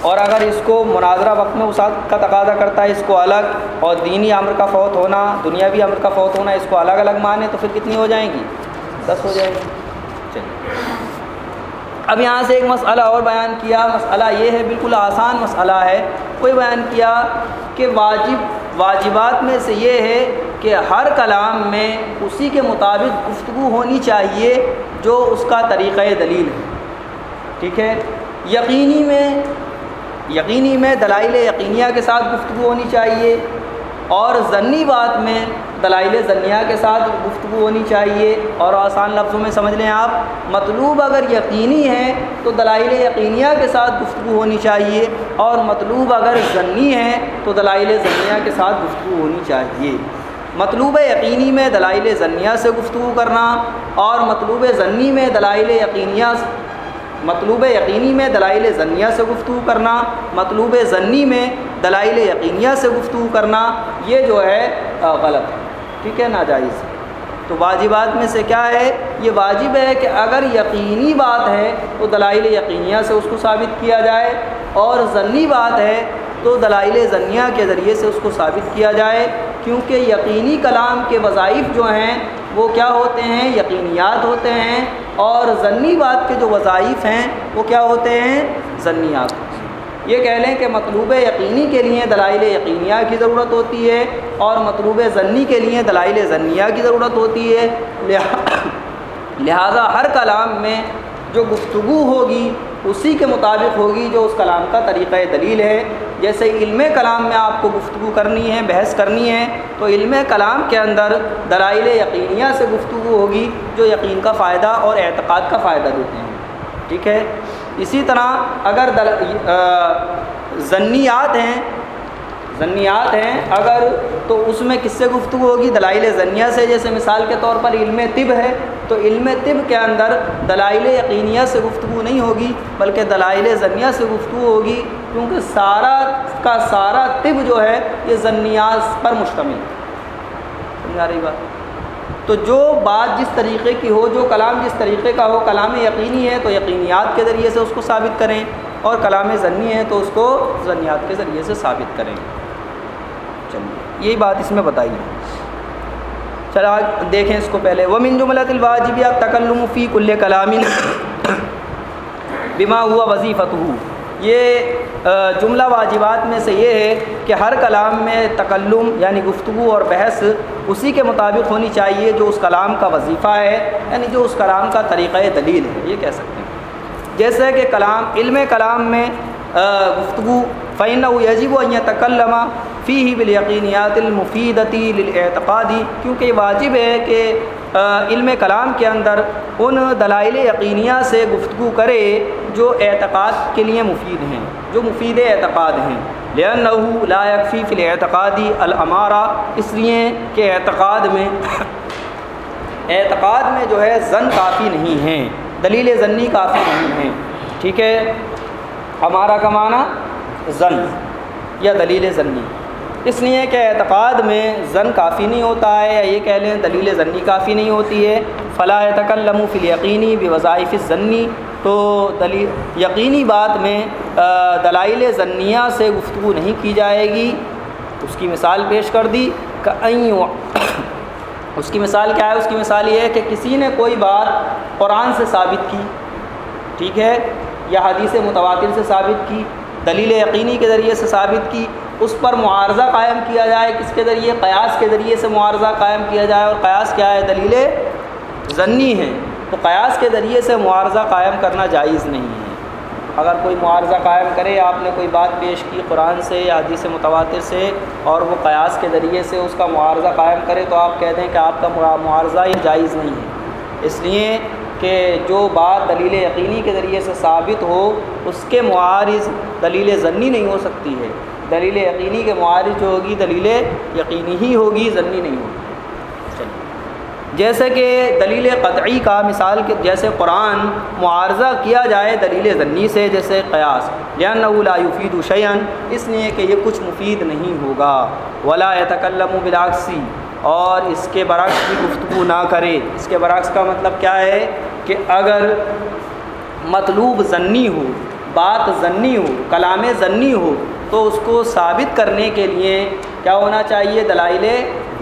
اور اگر اس کو مناظرہ وقت میں اسات کا تقاضا کرتا ہے، اس کو الگ، اور دینی امر کا فوت ہونا، دنیاوی امر کا فوت ہونا، اس کو الگ الگ مانے تو پھر کتنی ہو جائیں گی؟ دس ہو جائے گی۔ چلیے۔ اب یہاں سے ایک مسئلہ اور بیان کیا۔ مسئلہ یہ ہے، بالکل آسان مسئلہ ہے کوئی بیان کیا کہ واجب، واجبات میں سے یہ ہے کہ ہر کلام میں اسی کے مطابق گفتگو ہونی چاہیے جو اس کا طریقۂ دلیل ہے۔ ٹھیک ہے؟ یقینی میں یقینی میں دلائل یقینیہ کے ساتھ گفتگو ہونی چاہیے اور ضنی بات میں دلائل ضنیہ کے ساتھ گفتگو ہونی چاہیے اور آسان لفظوں میں سمجھ لیں آپ، مطلوب اگر یقینی ہے تو دلائل یقینیہ کے ساتھ گفتگو ہونی چاہیے اور مطلوب اگر ضنی ہے تو دلائل ضنیہ کے ساتھ گفتگو ہونی چاہیے۔ مطلوب یقینی میں دلائل ضنیہ سے گفتگو کرنا اور مطلوب ضنی میں دلائل یقینیہ مطلوب یقینی میں دلائل ضنیہ سے گفتگو کرنا، مطلوب ضنی میں دلائل یقینیہ سے گفتگو کرنا، یہ جو ہے غلط۔ ہے ٹھیک ہے، ناجائز۔ تو واجبات میں سے کیا ہے؟ یہ واجب ہے کہ اگر یقینی بات ہے تو دلائل یقینیہ سے اس کو ثابت کیا جائے، اور ضنی بات ہے تو دلائل ضنیہ کے ذریعے سے اس کو ثابت کیا جائے۔ کیونکہ یقینی کلام کے وظائف جو ہیں، وہ کیا ہوتے ہیں؟ یقینیات ہوتے ہیں، اور ضنی بات کے جو وظائف ہیں، وہ کیا ہوتے ہیں؟ ضنیات یہ کہہ لیں کہ مطلوب یقینی کے لیے دلائل یقینیہ کی ضرورت ہوتی ہے اور مطلوب ضنی کے لیے دلائل ضنیہ کی ضرورت ہوتی ہے۔ لہٰذا ہر کلام میں جو گفتگو ہوگی، اسی کے مطابق ہوگی جو اس کلام کا طریقہ دلیل ہے۔ جیسے علم کلام میں آپ کو گفتگو کرنی ہے، بحث کرنی ہے، تو علم کلام کے اندر دلائل یقینیہ سے گفتگو ہوگی جو یقین کا فائدہ اور اعتقاد کا فائدہ دیتے ہیں۔ ٹھیک ہے؟ اسی طرح اگر دل ضنیات ہیں ضنیات ہیں، اگر تو اس میں کس سے گفتگو ہوگی؟ دلائل ضنیہ سے، جیسے مثال کے طور پر علم طب ہے، تو علم طب کے اندر دلائل یقینیہ سے گفتگو نہیں ہوگی، بلکہ دلائل ضنیہ سے گفتگو ہوگی، کیونکہ سارا کا سارا طب جو ہے، یہ ضنیات پر مشتمل سمجھا رہی بات؟ تو جو بات جس طریقے کی ہو، جو کلام جس طریقے کا ہو، کلام یقینی ہے تو یقینیات کے ذریعے سے اس کو ثابت کریں اور کلام ضنی ہے تو اس کو ضنیات کے ذریعے سے ثابت کریں۔ چلیے، یہی بات اس میں بتائیے چلا دیکھیں اس کو پہلے۔ وہ من جملت الواجب تکلم فی کل کلام بما ہوا وظیفت ہو یہ جملہ واجبات میں سے یہ ہے کہ ہر کلام میں تکلم یعنی گفتگو اور بحث اسی کے مطابق ہونی چاہیے جو اس کلام کا وظیفہ ہے یعنی جو اس کلام کا طریقۂ دلیل ہے، یہ کہہ سکتے ہیں۔ جیسے کہ کلام، علم کلام میں گفتگو فعین و یجب و تکلمہ فی ہی بالیقینیات المفیدتی للاعتقادی کیونکہ یہ واجب ہے کہ علم کلام کے اندر ان دلائل یقینیہ سے گفتگو کرے جو اعتقاد کے لیے مفید ہیں، جو مفید اعتقاد ہیں۔ لأنه لا يكفي في الاعتقادی الامارہ اس لیے کہ اعتقاد میں اعتقاد میں جو ہے زن کافی نہیں ہیں، دلیل ضنی کافی نہیں ہیں۔ ٹھیک ہے؟ ہمارا کمانا زن یا دلیل ضنی اس لیے کہ اعتقاد میں زن کافی نہیں ہوتا ہے یا یہ کہہ لیں دلیل ضنی کافی نہیں ہوتی ہے۔ فلاح تکلم فی یقینی بے وظائف ضنی تو دلیل، یقینی بات میں دلائل ضنیہ سے گفتگو نہیں کی جائے گی۔ اس کی مثال پیش کر دی۔ کہ اس کی مثال کیا ہے؟ اس کی مثال یہ ہے کہ کسی نے کوئی بات قرآن سے ثابت کی، ٹھیک ہے؟ یا حدیث متواتر سے ثابت کی، دلیل یقینی کے ذریعے سے ثابت کی اس پر معارضہ قائم کیا جائے، کس کے ذریعے؟ قیاس کے ذریعے سے معارضہ قائم کیا جائے اور قیاس کیا ہے؟ دلیل ضنی ہے تو قیاس کے ذریعے سے معارضہ قائم کرنا جائز نہیں ہے۔ اگر کوئی معارضہ قائم کرے، آپ نے کوئی بات پیش کی قرآن سے یا حدیث متواتر سے اور وہ قیاس کے ذریعے سے اس کا معارضہ قائم کرے، تو آپ کہہ دیں کہ آپ کا معارضہ یہ جائز نہیں ہے۔ اس لیے کہ جو بات دلیل یقینی کے ذریعے سے ثابت ہو، اس کے معارض دلیل ضنی نہیں ہو سکتی ہے۔ دلیل یقینی کے معارض جو ہوگی، دلیل یقینی ہی ہوگی ضنی نہیں ہوگی۔ جیسے کہ دلیل قطعی کا مثال کے جیسے قرآن معارضہ کیا جائے دلیل ضنی سے، جیسے قیاس یا لا یفید شعین اس لیے کہ یہ کچھ مفید نہیں ہوگا۔ ولا تکلم بلاکسی اور اس کے برعکس بھی گفتگو نہ کرے۔ اس کے برعکس کا مطلب کیا ہے کہ اگر مطلوب ضنی ہو، بات ضنی ہو، کلام ضنی ہو تو اس کو ثابت کرنے کے لیے کیا ہونا چاہیے؟ دلائل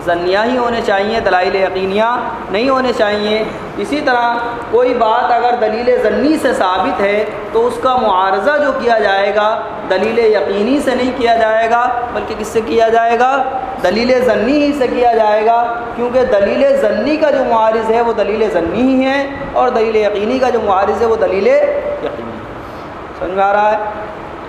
ضنیہ ہی ہونے چاہیے، دلائل یقینیہ نہیں ہونے چاہیے۔ اسی طرح کوئی بات اگر دلیل ضنی سے ثابت ہے تو اس کا معارضہ جو کیا جائے گا، دلیل یقینی سے نہیں کیا جائے گا، بلکہ کس سے کیا جائے گا؟ دلیل ضنی ہی سے کیا جائے گا، کیونکہ دلیل ضنی کا جو معارض ہے وہ دلیل ضنی ہی ہے اور دلیل یقینی کا جو معارض ہے وہ دلیل یقینی۔ سمجھ میں آ رہا ہے؟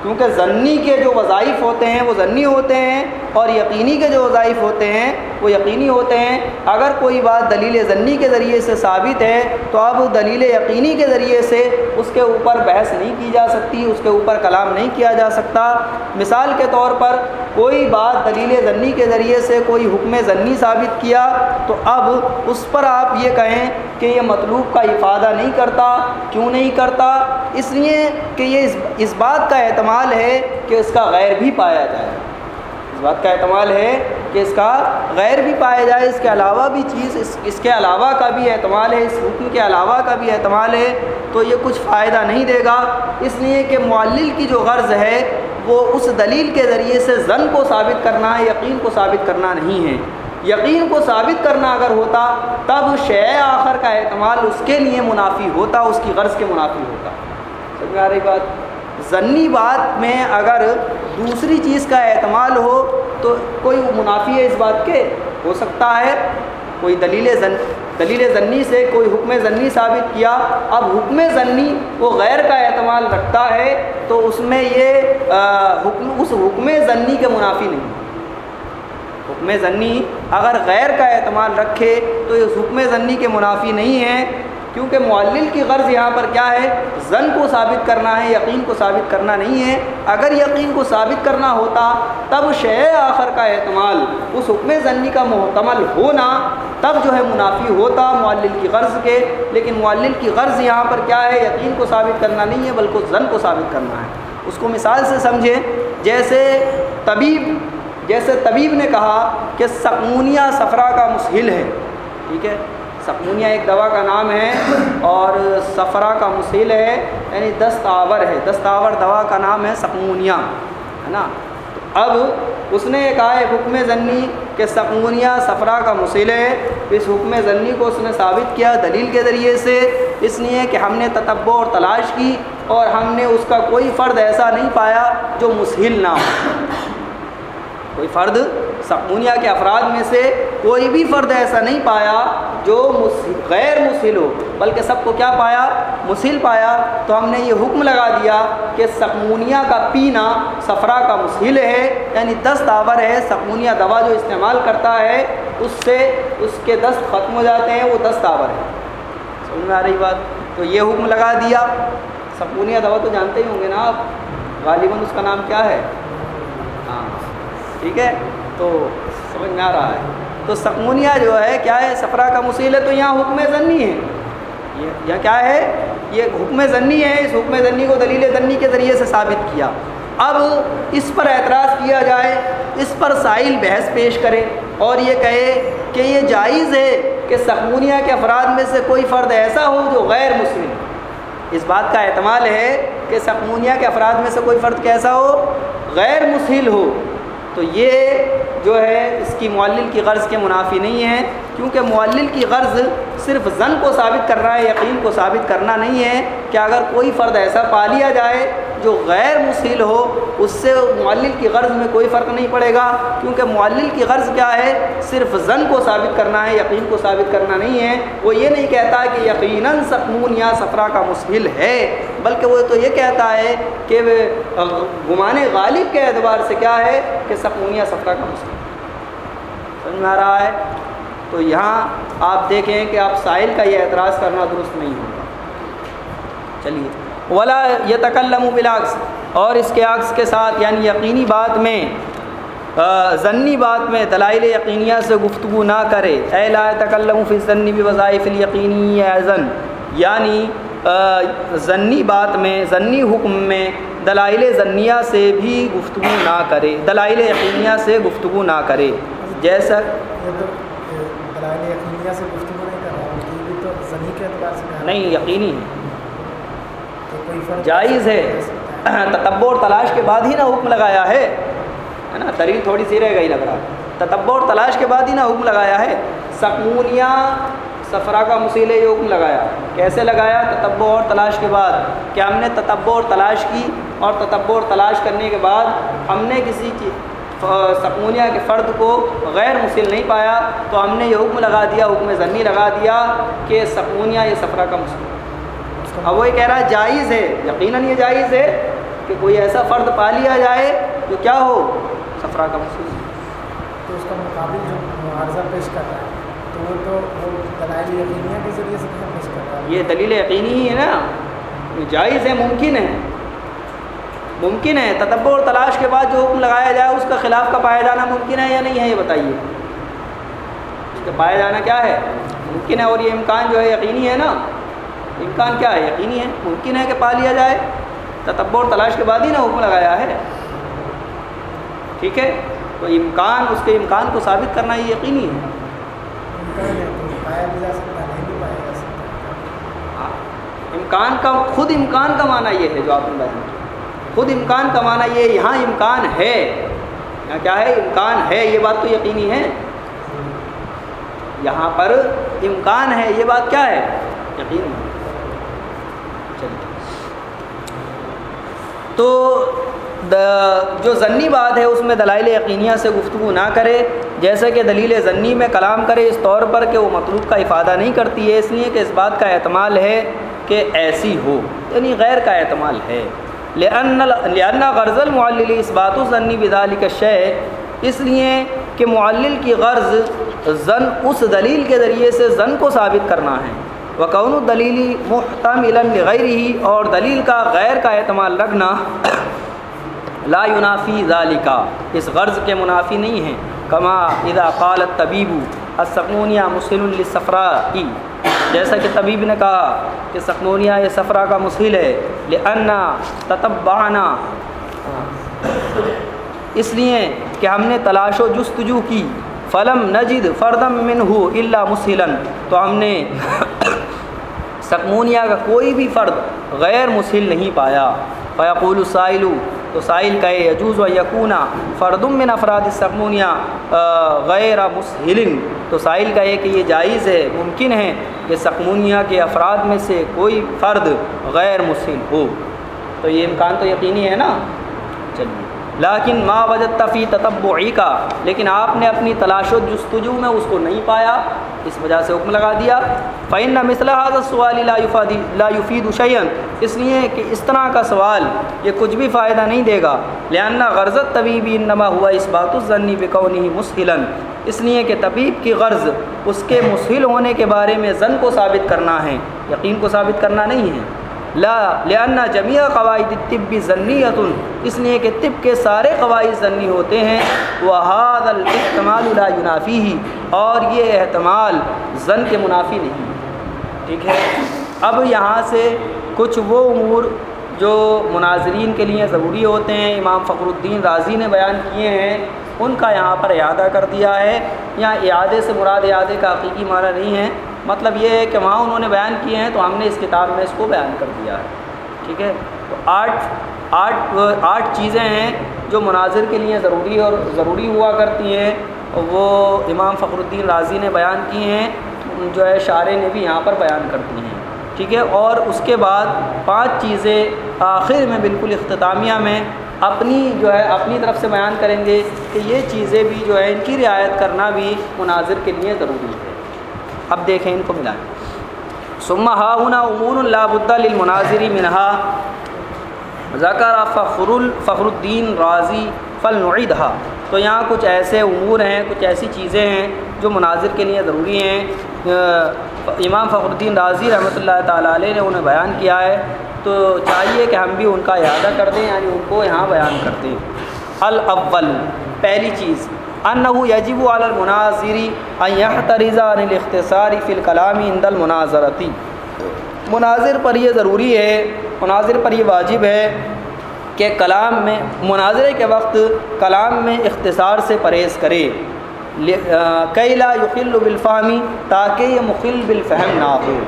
کیونکہ ضنی کے جو وظائف ہوتے ہیں وہ ضنی ہوتے ہیں اور یقینی کے جو وظائف ہوتے ہیں وہ یقینی ہوتے ہیں۔ اگر کوئی بات دلیل ضنی کے ذریعے سے ثابت ہے تو اب دلیل یقینی کے ذریعے سے اس کے اوپر بحث نہیں کی جا سکتی، اس کے اوپر کلام نہیں کیا جا سکتا۔ مثال کے طور پر کوئی بات دلیل ضنی کے ذریعے سے کوئی حکم ضنی ثابت کیا تو اب اس پر آپ یہ کہیں کہ یہ مطلوب کا افادہ نہیں کرتا، کیوں نہیں کرتا؟ اس لیے کہ یہ اس بات کا اعتماد ہے کہ اس کا غیر بھی پایا جائے۔ اس بات کا اعتماد ہے کہ اس کا غیر بھی پایا جائے، اس کے علاوہ بھی چیز، اس اس کے علاوہ کا بھی اعتماد ہے، اس حکم کے علاوہ کا بھی اعتماد ہے، تو یہ کچھ فائدہ نہیں دے گا۔ اس لیے کہ معلل کی جو غرض ہے، وہ اس دلیل کے ذریعے سے زن کو ثابت کرنا ہے، یقین کو ثابت کرنا نہیں ہے۔ یقین کو ثابت کرنا اگر ہوتا، تب شع آخر کا اعتماد اس کے لیے منافی ہوتا، اس کی غرض کے منافی ہوتا۔ سمجھ آ رہی بات؟ ضنی بات میں اگر دوسری چیز کا اعتماد ہو تو کوئی منافی ہے اس بات کے؟ ہو سکتا ہے۔ کوئی دلیل زن دلیل ضنی سے کوئی حکم ضنی ثابت کیا۔ اب حکم ضنی وہ غیر کا اعتماد رکھتا ہے تو اس میں یہ حکم اس حکم ضنی کے منافی نہیں۔ حکم ضنی اگر غیر کا اعتماد رکھے تو اس حکم ضنی کے منافی نہیں ہے۔ کیونکہ معلل کی غرض یہاں پر کیا ہے؟ زن کو ثابت کرنا ہے، یقین کو ثابت کرنا نہیں ہے۔ اگر یقین کو ثابت کرنا ہوتا، تب شع آخر کا احتمال، اس حکم ضنی کا محتمل ہونا، تب جو ہے منافی ہوتا معلل کی غرض کے۔ لیکن معلل کی غرض یہاں پر کیا ہے؟ یقین کو ثابت کرنا نہیں ہے، بلکہ زن کو ثابت کرنا ہے۔ اس کو مثال سے سمجھیں، جیسے طبیب جیسے طبیب نے کہا کہ سکمونیا سفرا کا مسحل ہے۔ ٹھیک ہے؟ سکمونیا ایک دوا کا نام ہے اور سفرا کا مسحل ہے یعنی دستاور ہے۔ دستاور دوا کا نام ہے سکمونیا ہے نا؟ اب اس نے کہا ہے، حکم ضنی کہ سکمونیا سفرا کا مسئل ہے۔ اس حکم ضنی کو اس نے ثابت کیا دلیل کے ذریعے سے، اس لیے کہ ہم نے تتبع اور تلاش کی اور ہم نے اس کا کوئی فرد ایسا نہیں پایا جو مسحل نہ ہو۔ کوئی فرد سکونیا کے افراد میں سے کوئی بھی فرد ایسا نہیں پایا جو غیر مسل ہو، بلکہ سب کو کیا پایا؟ مسل پایا۔ تو ہم نے یہ حکم لگا دیا کہ سکمونیا کا پینا سفرا کا مسل ہے یعنی دست آور ہے سکمونیا دوا جو استعمال کرتا ہے، اس سے اس کے دست ختم ہو جاتے ہیں، وہ دست آور ہے سمجھ میں آ رہی بات؟ تو یہ حکم لگا دیا۔ سکونیا دوا تو جانتے ہی ہوں گے نا آپ۔ غالباً اس کا نام کیا ہے؟ ہاں ٹھیک ہے؟ تو سمجھ میں آ رہا ہے۔ تو سقمونیہ جو ہے، کیا ہے؟ سفرا کا مسیل ہے تو یہاں حکم ضنی ہے۔ یہ کیا ہے؟ یہ حکم ضنی ہے، اس حکم ضنی کو دلیل ضنی کے ذریعے سے ثابت کیا۔ اب اس پر اعتراض کیا جائے، اس پر سائل بحث پیش کرے اور یہ کہے کہ یہ جائز ہے کہ سخمونیہ کے افراد میں سے کوئی فرد ایسا ہو جو غیر مسلم اس بات کا احتمال ہے کہ سخمونیہ کے افراد میں سے کوئی فرد کیسا ہو؟ غیر مسل ہو۔ تو یہ جو ہے اس کی معلل کی غرض کے منافی نہیں ہے کیونکہ معلل کی غرض صرف زن کو ثابت کرنا ہے، یقین کو ثابت کرنا نہیں ہے کہ اگر کوئی فرد ایسا پا لیا جائے جو غیر مسیل ہو، اس سے معلل کی غرض میں کوئی فرق نہیں پڑے گا۔ کیونکہ معلل کی غرض کیا ہے؟ صرف زن کو ثابت کرنا ہے، یقین کو ثابت کرنا نہیں ہے۔ وہ یہ نہیں کہتا کہ یقیناً سکمون یا سفرا کا مسل ہے، بلکہ وہ تو یہ کہتا ہے کہ گمان غالب کے اعتبار سے کیا ہے؟ کہ سکمون یا سفرا کا مسل سمجھ میں آ رہا ہے؟ تو یہاں آپ دیکھیں کہ آپ ساحل کا یہ اعتراض کرنا درست نہیں ہوگا۔ چلیے۔ ولا یہ تکلم بلاکس اور اس کے عکس کے ساتھ یعنی یقینی بات میں ضنی بات میں دلائل یقینیہ سے گفتگو نہ کرے۔ اے لا تکلم فی ضنی بھی وظائف الیقینی ضن یعنی ضنی بات میں ضنی حکم میں دلائل ضنیہ سے بھی گفتگو نہ کرے۔ دلائل یقینیہ سے گفتگو نہ کرے۔ جیسا نہیں یقینی ہے جائز ہے۔ تتبع اور تلاش کے بعد ہی نا حکم لگایا ہے۔ نا؟ دلیل تھوڑی سی رہ گئی لگ رہا۔ تتبع اور تلاش کے بعد ہی نا حکم لگایا ہے۔ سکمونیا سفرا کا مسیل یہ حکم لگایا۔ کیسے لگایا؟ تتبع اور تلاش کے بعد۔ کہ ہم نے تتبع اور تلاش کی؟ اور تتبع اور تلاش کرنے کے بعد ہم نے کسی چیز سکمونیا کے فرد کو غیر مسل نہیں پایا تو ہم نے یہ حکم لگا دیا حکم ضنی لگا دیا کہ سکمونیا یہ سفرا کا مسئلہ۔ اب وہ یہ کہہ رہا ہے جائز ہے یقیناً یہ جائز ہے کہ کوئی ایسا فرد پا لیا جائے جو کیا ہو سفرا کا مسئلہ۔ تو اس کا مقابل جو معارضہ پیش کر رہا ہے تو وہ تو وہ دلائل یقینیہ کے ذریعے سے پیش کر رہا ہے۔ یہ دلیل یقینی ہی ہے نا۔ جائز ہے ممکن ہے۔ ممکن ہے؟ تتبع اور تلاش کے بعد جو حکم لگایا جائے اس کا خلاف کا پایا جانا ممکن ہے یا نہیں ہے یہ بتائیے۔ اس کا پایا جانا کیا ہے؟ ممکن ہے اور یہ امکان جو ہے یقینی ہے نا؟ امکان کیا ہے؟ یقینی ہے۔ ممکن ہے کہ پا لیا جائے۔ تتبع اور تلاش کے بعد ہی نا حکم لگایا ہے۔ ٹھیک ہے؟ تو امکان اس کے امکان کو ثابت کرنا یہ یقینی ہے۔ ہاں، امکان کا خود امکان کا معنی یہ ہے جو آپ نے بیان خود امکان کا معنی یہ یہاں امکان ہے۔ یہاں کیا ہے؟ امکان ہے، یہ بات تو یقینی ہے۔ یہاں پر امکان ہے، یہ بات کیا ہے؟ یقینی تو جو ضنی بات ہے، اس میں دلائل یقینیہ سے گفتگو نہ کرے۔ جیسے کہ دلیل ضنی میں کلام کرے، اس طور پر کہ وہ مطلوب کا افادہ نہیں کرتی ہے۔ اس لیے کہ اس بات کا اعتمال ہے کہ ایسی ہو یعنی غیر کا اعتمال ہے۔ لہن غرض المعلل اس بات و ضنی بدال کا شے، اس لیے کہ معلل کی غرض زن اس دلیل کے ذریعے سے زن کو ثابت کرنا ہے۔ وقون الدلیلی محتمل غیر ہی اور دلیل کا غیر کا اعتماد رکھنا لا ینافی ذالکا اس غرض کے منافی نہیں ہیں کما اذا قالت طبیب السقمونیہ مسل الصفرا کی جیسا کہ طبیب نے کہا کہ سقمونیہ یہ سفرا کا مسل ہے لنا تتبعنا۔ اس لیے کہ ہم نے تلاش و جستجو کی۔ فلم نجد فردم من ہو اللہ مسلن تو ہم نے سکمونیا کا کوئی بھی فرد غیر مسل نہیں پایا۔ فیقول السائل تو سائل کہے، یجوز و یقون فردم من افراد سکمونیا غیر مسلن تو سائل کہے کہ یہ جائز ہے، ممکن ہے کہ سکمونیا کے افراد میں سے کوئی فرد غیر مسلم ہو۔ تو یہ امکان تو یقینی ہے نا؟ چلیے۔ لیکن ما وجد تفی تتبعی کا لیکن آپ نے اپنی تلاش و جستجو میں اس کو نہیں پایا، اس وجہ سے حکم لگا دیا۔ فعن مثلاً سوال لا یفید شعین اس لیے کہ اس طرح کا سوال یہ کچھ بھی فائدہ نہیں دے گا۔ لہنا غرضت طبیبی نما ہوا اس بات الزنی بکونی مسحلن اس لیے کہ طبیب کی غرض اس کے مسحل ہونے کے بارے میں زن کو ثابت کرنا ہے، یقین کو ثابت کرنا نہیں ہے۔ لا لنا جمیع قواعد طبی ضنیت اس لیے کہ طب کے سارے قواعد ضنی ہوتے ہیں وہ حاد الاحتمال لا ہی اور یہ احتمال ضن کے منافی نہیں۔ ٹھیک ہے؟ اب یہاں سے کچھ وہ امور جو مناظرین کے لیے ضروری ہوتے ہیں، امام فخر الدین راضی نے بیان کیے ہیں، ان کا یہاں پر اعادہ کر دیا ہے۔ یہاں اعادے سے مراد اعادے کا حقیقی معنی نہیں ہے۔ مطلب یہ ہے کہ وہاں انہوں نے بیان کیے ہیں تو ہم نے اس کتاب میں اس کو بیان کر دیا ہے، ٹھیک ہے؟ تو آٹھ آٹھ آٹھ چیزیں ہیں جو مناظر کے لیے ضروری اور ضروری ہوا کرتی ہیں وہ امام فخر الدین راضی نے بیان کی ہیں، جو ہے شاعر نے بھی یہاں پر بیان کرتی ہیں، ٹھیک ہے؟ اور اس کے بعد پانچ چیزیں آخر میں بالکل اختتامیہ میں اپنی جو ہے اپنی طرف سے بیان کریں گے کہ یہ چیزیں بھی جو ہے ان کی رعایت کرنا بھی مناظر کے لیے ضروری ہے اب دیکھیں ان کو ملائیں سما ہاؤنا امور اللہ بد المناظری منہا ذکر فخر الفخر الدین راضی فل نعیدہ تو یہاں کچھ ایسے امور ہیں، کچھ ایسی چیزیں ہیں جو مناظر کے لیے ضروری ہیں۔ امام فخر الدین راضی رحمۃ اللہ تعالیٰ علیہ نے انہیں بیان کیا ہے۔ تو چاہیے کہ ہم بھی ان کا اعادہ کر دیں یعنی ان کو یہاں بیان کر دیں۔ الاول، پہلی چیز انّو یجب علی المناظری تریزہ عن الاختصاری فی الکلامی عند المناظرتی مناظر پر یہ ضروری ہے، مناظر پر یہ واجب ہے کہ کلام میں، مناظرے کے وقت کلام میں اختصار سے پرہیز کرے۔ کیلا یقل بالفہمی تاکہ یہ مخل بالفہم نہ ہو۔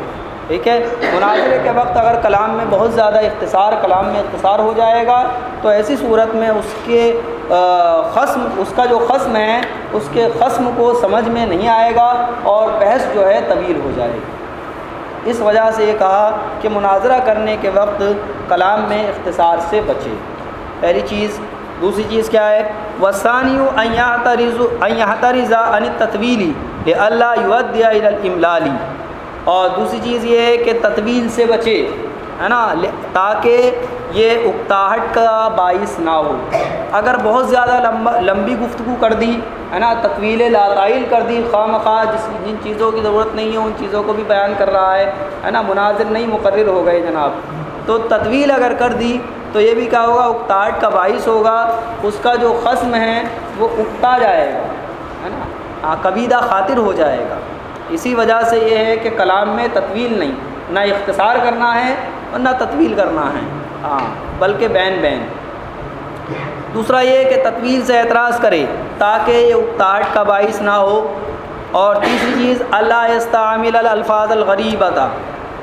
ٹھیک ہے؟ مناظرے کے وقت اگر کلام میں بہت زیادہ اختصار، کلام میں اختصار ہو جائے گا، تو ایسی صورت میں اس کے خصم، اس کا جو خصم ہے، اس کے خصم کو سمجھ میں نہیں آئے گا اور بحث جو ہے طویل ہو جائے گی۔ اس وجہ سے یہ کہا کہ مناظرہ کرنے کے وقت کلام میں اختصار سے بچے۔ پہلی چیز، دوسری چیز کیا ہے؟ وسانی ان تطویلی اللہ یودیا املالی اور دوسری چیز یہ ہے کہ تطویل سے بچے، ہے نا تاکہ یہ اکتاہٹ کا باعث نہ ہو۔ اگر بہت زیادہ لمبا لمبی گفتگو کر دی، ہے نا، تطویل لاتعیل کر دی، خواہ مخواہ جس جن چیزوں کی ضرورت نہیں ہے، ان چیزوں کو بھی بیان کر رہا ہے ہے نا، مناظر نہیں مقرر ہو گئے جناب۔ تو تطویل اگر کر دی، تو یہ بھی کیا ہوگا، اکتاہٹ کا باعث ہوگا، اس کا جو قسم ہے، وہ اکتا جائے گا، ہے نا۔ ہاں کبیدہ خاطر ہو جائے گا۔ اسی وجہ سے یہ ہے کہ کلام میں تطویل نہیں، نہ اختصار کرنا ہے اور نہ تطویل کرنا ہے۔ ہاں بلکہ بین بین۔ دوسرا یہ کہ تطویل سے اعتراض کرے تاکہ یہ اکتاہٹ کا باعث نہ ہو۔ اور تیسری چیز، اللہ استعمل الفاظ الغریبہ۔ تھا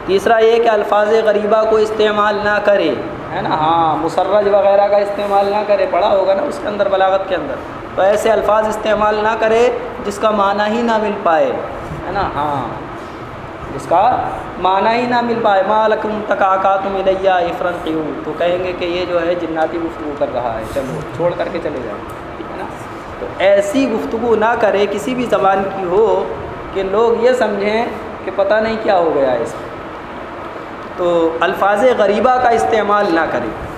تیسرا یہ کہ الفاظ غریبہ کو استعمال نہ کرے۔ ہے نا؟ ہاں مسرج وغیرہ کا استعمال نہ کرے پڑا ہوگا نا اس کے اندر، بلاغت کے اندر۔ تو ایسے الفاظ استعمال نہ کرے جس کا معنی ہی نہ مل پائے۔ ہے نا؟ ہاں۔ جس کا معنی ہی نہ مل پائے۔ مالکم تکاکا تم الیا عفرن کیوں تو کہیں گے کہ یہ جو ہے جناتی گفتگو کر رہا ہے۔ چلو، چھوڑ کر کے چلے جائیں ٹھیک ہے نا؟ تو ایسی گفتگو نہ کرے کسی بھی زبان کی ہو کہ لوگ یہ سمجھیں کہ پتہ نہیں کیا ہو گیا اس میں۔ تو الفاظ غریبہ کا استعمال نہ کرے۔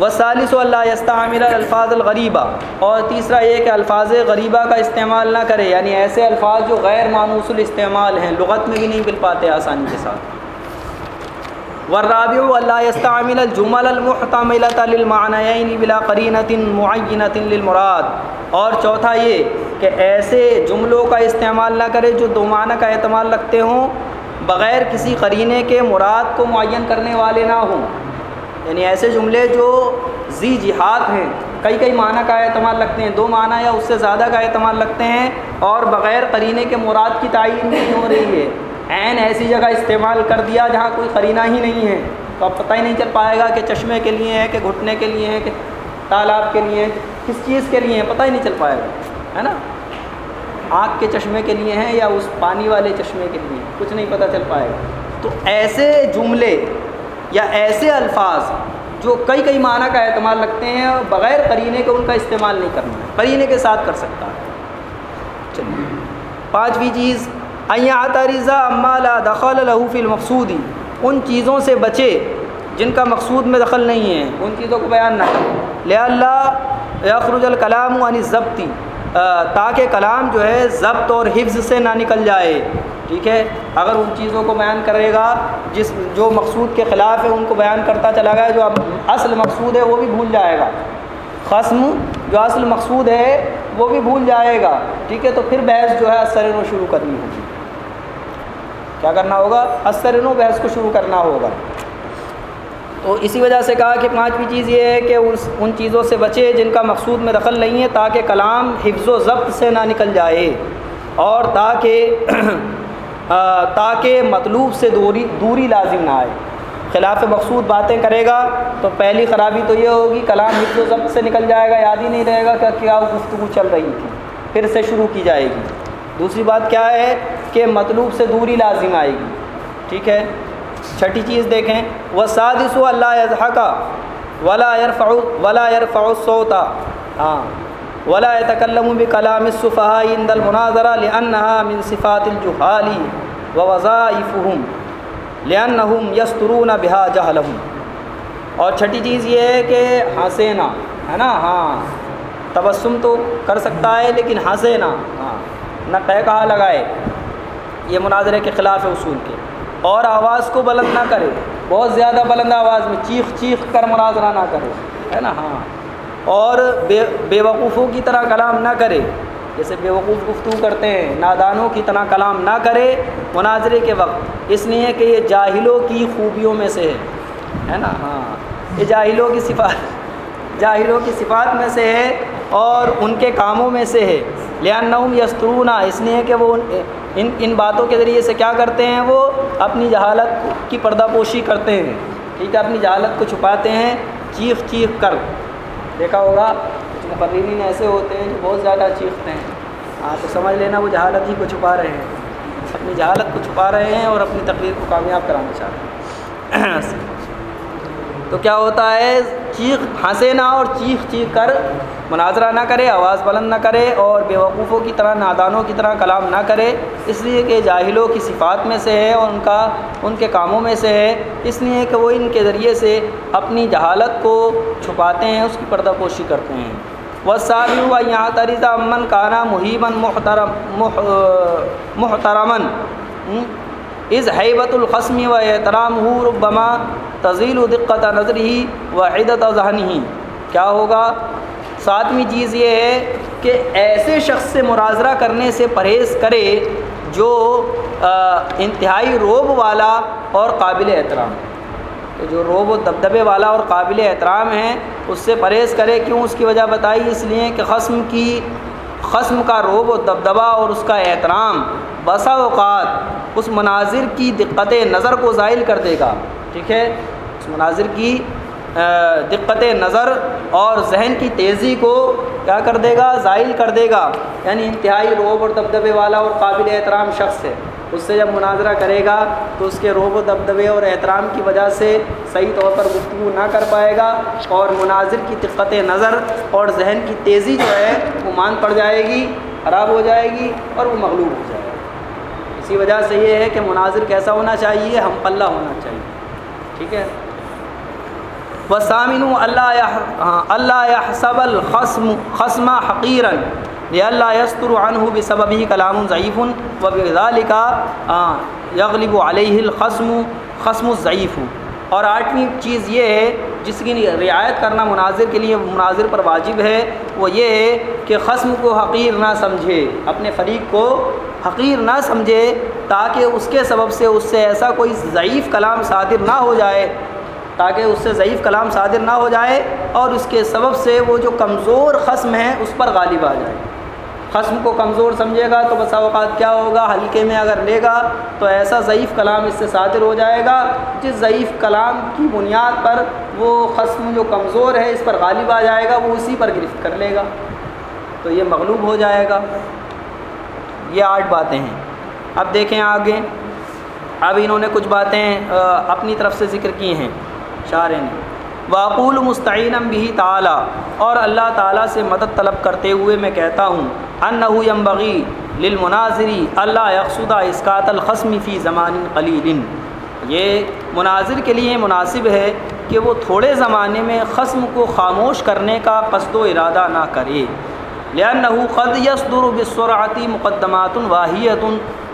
وسالس و اللہ استعمیر الفاظ الغریبہ اور تیسرا یہ کہ الفاظ غریبہ کا استعمال نہ کرے یعنی ایسے الفاظ جو غیر معموس الاستعمال ہیں، لغت میں بھی نہیں مل پاتے آسانی کے ساتھ۔ ورابع اللہ استعمل الجمل المحتملۃ للمعنیین بلا قرینۃ معینۃ للمراد. اور چوتھا یہ کہ ایسے جملوں کا استعمال نہ کرے جو دو معنی کا اعتماد رکھتے ہوں، بغیر کسی قرینے کے مراد کو معین کرنے والے نہ ہوں۔ یعنی ایسے جملے جو زی جہاد ہیں، کئی کئی معنی کا اعتماد رکھتے ہیں، دو معنی یا اس سے زیادہ کا اعتماد رکھتے ہیں اور بغیر قرینے کے مراد کی تعین نہیں ہو رہی ہے۔ عین ایسی جگہ استعمال کر دیا جہاں کوئی قرینہ ہی نہیں ہے۔ تو اب پتہ ہی نہیں چل پائے گا کہ چشمے کے لیے ہے کہ گھٹنے کے لیے ہے کہ تالاب کے لیے کس چیز کے لیے ہے پتہ ہی نہیں چل پائے گا، ہے نا؟ آنکھ کے چشمے کے لیے ہیں یا اس پانی والے چشمے کے لیے کچھ نہیں پتہ چل پائے گا۔ تو ایسے جملے یا ایسے الفاظ جو کئی کئی معنی کا اعتماد رکھتے ہیں بغیر قرینے کے ان کا استعمال نہیں کرنا قرینے کے ساتھ کر سکتا۔ ہے چلیے، پانچویں چیز آتا رضا لا دخل لحوف المقصودی ان چیزوں سے بچے جن کا مقصود میں دخل نہیں ہے، ان چیزوں کو بیان نہ کرے۔ لہ اللہ یخرج الکلام عن ضبطی تاکہ کلام جو ہے ضبط اور حفظ سے نہ نکل جائے، ٹھیک ہے؟ اگر ان چیزوں کو بیان کرے گا، جس جو مقصود کے خلاف ہے، ان کو بیان کرتا چلا گیا، جو اصل مقصود ہے، وہ بھی بھول جائے گا۔ خصم جو اصل مقصود ہے، وہ بھی بھول جائے گا، ٹھیک ہے؟ تو پھر بحث جو ہے، اثر شروع کرنی ہوگی۔ کیا کرنا ہوگا؟ اثر و بحث کو شروع کرنا ہوگا۔ تو اسی وجہ سے کہا کہ پانچویں چیز یہ ہے کہ ان چیزوں سے بچے جن کا مقصود میں دخل نہیں ہے، تاکہ کلام حفظ و ضبط سے نہ نکل جائے اور تاکہ تاکہ مطلوب سے دوری دوری لازم نہ آئے۔ خلاف مقصود باتیں کرے گا تو پہلی خرابی تو یہ ہوگی، کلام حفظ و ضبط سے نکل جائے گا، یاد ہی نہیں رہے گا کہ کیا گفتگو چل رہی تھی۔ پھر سے شروع کی جائے گی۔ دوسری بات کیا ہے کہ مطلوب سے دوری لازم آئے گی۔ ٹھیک ہے؟ چھٹی چیز دیکھیں۔ وہ سادس و اللہ اضحا کا ولا یرفع ولا یرفع الصوتا ہاں۔ ولا يتكلم بكلام السفهاء عند المناظرة لأنها من صفات الجهال ووظائفهم لأنهم يسترون بها جهلهم۔ اور چھٹی چیز یہ ہے کہ ہنسے نہ ہے نا؟ ہاں۔ تبسم تو کر سکتا ہے لیکن ہنسے نہ ہاں۔ نہ کہہ کہا لگائے۔ یہ مناظرے کے خلاف ہے اصول کے۔ اور آواز کو بلند نہ کرے، بہت زیادہ بلند آواز میں چیخ چیخ کر مناظرہ نہ کرے، ہے نا؟ ہاں۔ اور بے بے وقوفوں کی طرح کلام نہ کرے، جیسے بے وقوف گفتگو کرتے ہیں، نادانوں کی طرح کلام نہ کرے مناظرے کے وقت۔ اس لیے کہ یہ جاہلوں کی خوبیوں میں سے ہے ہے نا؟ ہاں۔ یہ جاہلوں کی صفات جاہلوں کی صفات میں سے ہے اور ان کے کاموں میں سے ہے۔ لہنم یسترونہ اس لیے کہ وہ ان ان باتوں کے ذریعے سے کیا کرتے ہیں؟ وہ اپنی جہالت کی پردہ پوشی کرتے ہیں۔ ٹھیک ہے، اپنی جہالت کو چھپاتے ہیں، چیخ چیخ کر۔ دیکھا ہوگا مقررین ایسے ہوتے ہیں جو بہت زیادہ چیختے ہیں۔ ہاں تو سمجھ لینا، وہ جہالت ہی کو چھپا رہے ہیں۔ اپنی جہالت کو چھپا رہے ہیں اور اپنی تقریر کو کامیاب کرانا چاہ رہے ہیں۔ تو کیا ہوتا ہے؟ چیخ ہنسے نہ اور چیخ چیخ کر مناظرہ نہ کرے، آواز بلند نہ کرے اور بیوقوفوں کی طرح، نادانوں کی طرح کلام نہ کرے۔ اس لیے کہ جاہلوں کی صفات میں سے ہے اور ان کا، ان کے کاموں میں سے ہے۔ اس لیے کہ وہ ان کے ذریعے سے اپنی جہالت کو چھپاتے ہیں، اس کی پردہ پوشی کرتے ہیں۔ وہ ساری ہوا یہاں تریزہ امن کانا محیمن محترم محترمن از حیبت القسمی و احترام ہو ربما تزیل و دقت نظر ہی و عدت ذہنی۔ ہی کیا ہوگا؟ ساتویں چیز یہ ہے کہ ایسے شخص سے مرازرہ کرنے سے پرہیز کرے جو انتہائی روب والا اور قابل احترام۔ جو روب و دبدبے والا اور قابل احترام ہے، اس سے پرہیز کرے۔ کیوں؟ اس کی وجہ بتائی اس لیے کہ قسم کی قسم کا روب و دبدبا اور اس کا احترام بسا اوقات اس مناظر کی دقت نظر کو ظاہر کر دے گا۔ ٹھیک ہے؟ اس مناظر کی دقت نظر اور ذہن کی تیزی کو کیا کر دے گا؟ زائل کر دے گا۔ یعنی انتہائی روب اور دبدبے والا اور قابل احترام شخص ہے۔ اس سے جب مناظرہ کرے گا تو اس کے روب و دبدبے اور احترام کی وجہ سے صحیح طور پر گفتگو نہ کر پائے گا اور مناظر کی دقت نظر اور ذہن کی تیزی جو ہے وہ مان پڑ جائے گی، خراب ہو جائے گی اور وہ مغلوب ہو جائے گا۔ اسی وجہ سے یہ ہے کہ مناظر کیسا ہونا چاہیے، ہم پلہ ہونا چاہیے۔ ٹھیک ہے؟ و سامن اللہ ہاں اللہ صب الخصم خسمہ حقیرن یہ اللہ یستر عنہ بسبب ہی کلام ضعیف و بغال کا یغلب علیہ الخصم خسم الضعیف اور آٹھویں چیز یہ ہے، جس کی رعایت کرنا مناظر کے لیے مناظر پر واجب ہے، وہ یہ ہے کہ خصم کو حقیر نہ سمجھے، اپنے فریق کو حقیر نہ سمجھے تاکہ اس کے سبب سے اس سے ایسا کوئی ضعیف کلام صادر نہ ہو جائے، تاکہ اس سے ضعیف کلام صادر نہ ہو جائے اور اس کے سبب سے وہ جو کمزور خصم ہے اس پر غالب آ جائے۔ خصم کو کمزور سمجھے گا تو بسا اوقات کیا ہوگا؟ ہلکے میں اگر لے گا تو ایسا ضعیف کلام اس سے صادر ہو جائے گا جس ضعیف کلام کی بنیاد پر وہ خصم جو کمزور ہے اس پر غالب آ جائے گا، وہ اسی پر گرفت کر لے گا۔ تو یہ مغلوب ہو جائے گا۔ یہ آٹھ باتیں ہیں۔ اب دیکھیں آگے۔ اب انہوں نے کچھ باتیں اپنی طرف سے ذکر کی ہیں شاعر نے۔ واقول مستعینم بھی تعلیٰ اور اللہ تعالیٰ سے مدد طلب کرتے ہوئے میں کہتا ہوں ان یمبغی للمناظری اللہ یکسدہ اسکات الخصم فی زمان قلیل یہ مناظر کے لیے مناسب ہے کہ وہ تھوڑے زمانے میں خصم کو خاموش کرنے کا قصد و ارادہ نہ کرے۔ لأنه قد يصدر بالسرعة مقدمات واحیت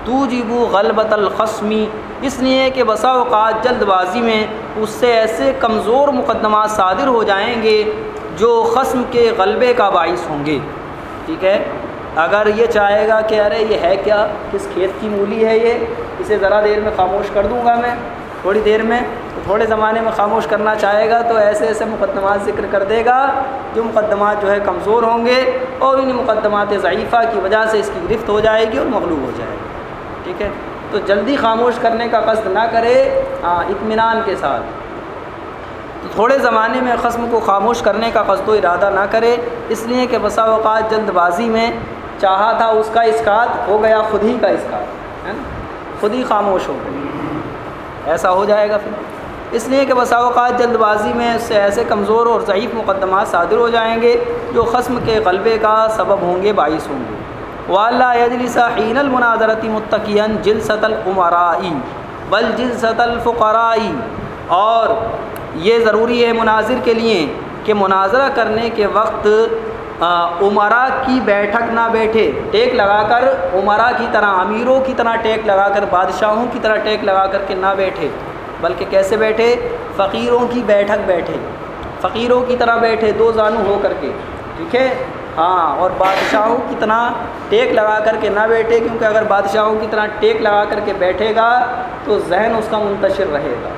تو جیبو غلبت القسمی اس لیے کہ بسا اوقات جلد بازی میں اس سے ایسے کمزور مقدمات صادر ہو جائیں گے جو قسم کے غلبے کا باعث ہوں گے۔ ٹھیک ہے؟ اگر یہ چاہے گا کہ ارے یہ ہے کیا؟ کس کھیت کی مولی ہے یہ؟ اسے ذرا دیر میں خاموش کر دوں گا میں۔ تھوڑی دیر میں۔ تھوڑے زمانے میں خاموش کرنا چاہے گا تو ایسے ایسے مقدمات ذکر کر دے گا جو مقدمات جو ہے کمزور ہوں گے اور ان مقدمات ضعیفہ کی وجہ سے اس کی گرفت ہو جائے گی اور مغلوب ہو جائے گی۔ ٹھیک ہے؟ تو جلدی خاموش کرنے کا قصد نہ کرے اطمینان کے ساتھ۔ تو تھوڑے زمانے میں قسم کو خاموش کرنے کا قصد و ارادہ نہ کرے، اس لیے کہ بسا اوقات جلد بازی میں چاہا تھا اس کا اسکات، ہو گیا خود ہی کا اسکات، ہے نا؟ خود ہی خاموش ہو گیا ایسا ہو جائے گا پھر۔ اس لیے کہ بسا اوقات جلد بازی میں اس سے ایسے کمزور اور ضعیف مقدمات صادر ہو جائیں گے، جو قسم کے غلبے کا سبب ہوں گے، باعث ہوں گے۔ والا یجلس حین المناظرتی متقین جلست العمرائی بل جلست الفقرائی اور یہ ضروری ہے مناظر کے لیے کہ مناظرہ کرنے کے وقت عمرا کی بیٹھک نہ بیٹھے۔ ٹیک لگا کر عمرا کی طرح، امیروں کی طرح ٹیک لگا کر، بادشاہوں کی طرح ٹیک لگا کر کے نہ بیٹھے، بلکہ کیسے بیٹھے؟ فقیروں کی بیٹھک بیٹھے، فقیروں کی طرح بیٹھے، دو زانو ہو کر کے۔ ٹھیک ہے؟ ہاں اور بادشاہوں کی طرح ٹیک لگا کر کے نہ بیٹھے، کیونکہ اگر بادشاہوں کی طرح ٹیک لگا کر کے بیٹھے گا تو ذہن اس کا منتشر رہے گا،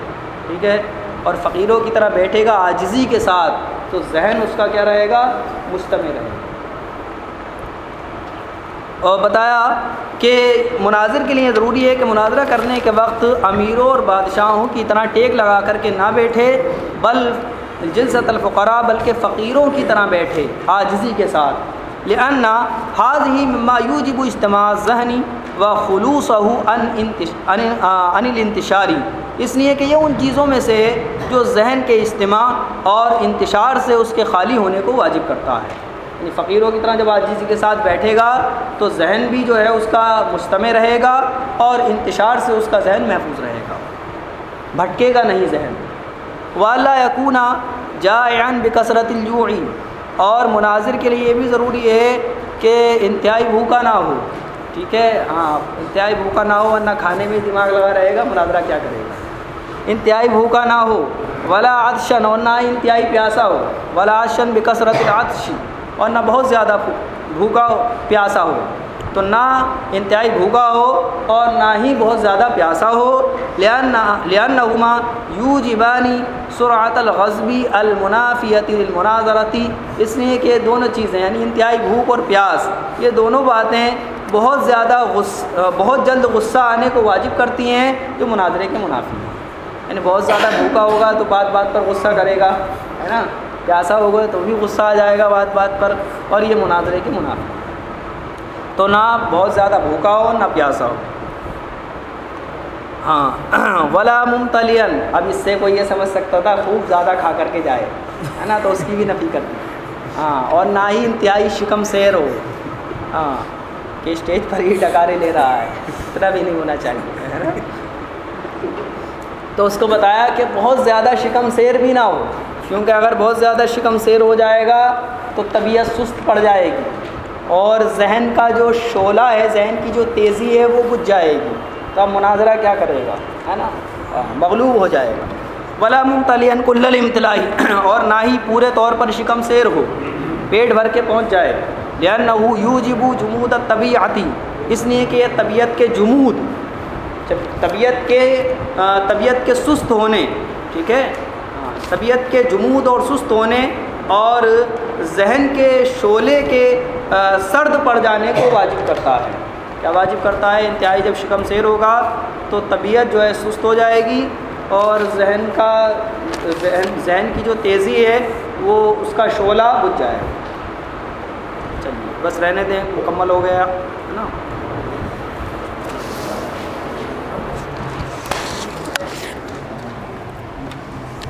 ٹھیک ہے؟ اور فقیروں کی طرح بیٹھے گا عاجزی کے ساتھ تو ذہن اس کا کیا رہے گا؟ مستمع رہے گا۔ اور بتایا کہ مناظر کے لیے ضروری ہے کہ مناظرہ کرنے کے وقت امیروں اور بادشاہوں کی طرح ٹیک لگا کر کے نہ بیٹھے، بل جلسۃ الفقراء، بلکہ فقیروں کی طرح بیٹھے عاجزی کے ساتھ۔ لنا حاض ہی مایوجب اجتماع ذہنی و خلوص ان انل انتشاری اس لیے کہ یہ ان چیزوں میں سے جو ذہن کے اجتماع اور انتشار سے اس کے خالی ہونے کو واجب کرتا ہے۔ یعنی فقیروں کی طرح جب عاجزی کے ساتھ بیٹھے گا، تو ذہن بھی جو ہے اس کا مجتمع رہے گا اور انتشار سے اس کا ذہن محفوظ رہے گا۔ بھٹکے گا نہیں ذہن۔ والا یقونا جائن بکثرت الجوعی اور مناظر کے لیے یہ بھی ضروری ہے کہ انتہائی بھوکا نہ ہو. ٹھیک ہے؟ ہاں انتہائی بھوکا نہ ہو، ورنہ کھانے میں دماغ لگا رہے گا، مناظرہ کیا کرے گا؟ انتہائی بھوکا نہ ہو، ولا عطشن اور نہ انتہائی پیاسا ہو، ولا عطشن بکثرت العطشی اور نہ بہت زیادہ بھوکا ہو پیاسا ہو۔ تو نہ انتہائی بھوکا ہو اور نہ ہی بہت زیادہ پیاسا ہو لیان لیان یو جبانی سرعت الغضبی المنافیتی المناظرتی اس لیے کہ دونوں چیزیں یعنی انتہائی بھوک اور پیاس، یہ دونوں باتیں بہت زیادہ غص بہت جلد غصہ آنے کو واجب کرتی ہیں جو مناظرے کے منافی ہیں۔ یعنی بہت زیادہ بھوکا ہوگا تو بات بات پر غصہ کرے گا، ہے نا؟ پیاسا ہوگا تو بھی غصہ آ جائے گا بات بات پر، اور یہ مناظرے کے منافع تو نہ بہت زیادہ بھوکا ہو، نہ پیاسا ہو۔ ہاں ولا ممتلین اب اس سے کوئی یہ سمجھ سکتا تھا خوب زیادہ کھا کر کے جائے۔ ہے نا؟ تو اس کی بھی نفی کرتی۔ ہاں اور نہ ہی انتہائی شکم سیر ہو۔ ہاں کہ اسٹیج پر ہی ڈکارے لے رہا ہے۔ اتنا بھی نہیں ہونا چاہیے، ہے نا؟ تو اس کو بتایا کہ بہت زیادہ شکم سیر بھی نہ ہو۔ کیونکہ اگر بہت زیادہ شکم سیر ہو جائے گا، تو طبیعت سست پڑ جائے گی۔ اور ذہن کا جو شعلہ ہے، ذہن کی جو تیزی ہے، وہ بجھ جائے گی۔ تو اب مناظرہ کیا کرے گا؟ ہے نا؟ مغلوب ہو جائے گا۔ ولا ممتلین کل امتلائی اور نہ ہی پورے طور پر شکم سیر ہو۔ پیٹ بھر کے پہنچ جائے۔ لین نہ ہو یو جبو جمود طبیعتی اس لیے کہ یہ طبیعت کے جمود طبیعت کے طبیعت کے سست ہونے، ٹھیک ہے؟ طبیعت کے جمود اور سست ہونے اور ذہن کے شعلے کے سرد پڑ جانے کو واجب کرتا ہے۔ کیا واجب کرتا ہے؟ انتہائی جب شکم سیر ہوگا تو طبیعت جو ہے سست ہو جائے گی اور ذہن کا، ذہن ذہن کی جو تیزی ہے وہ اس کا شعلہ بجھ جائے۔ چلیے، بس رہنے دیں، مکمل ہو گیا۔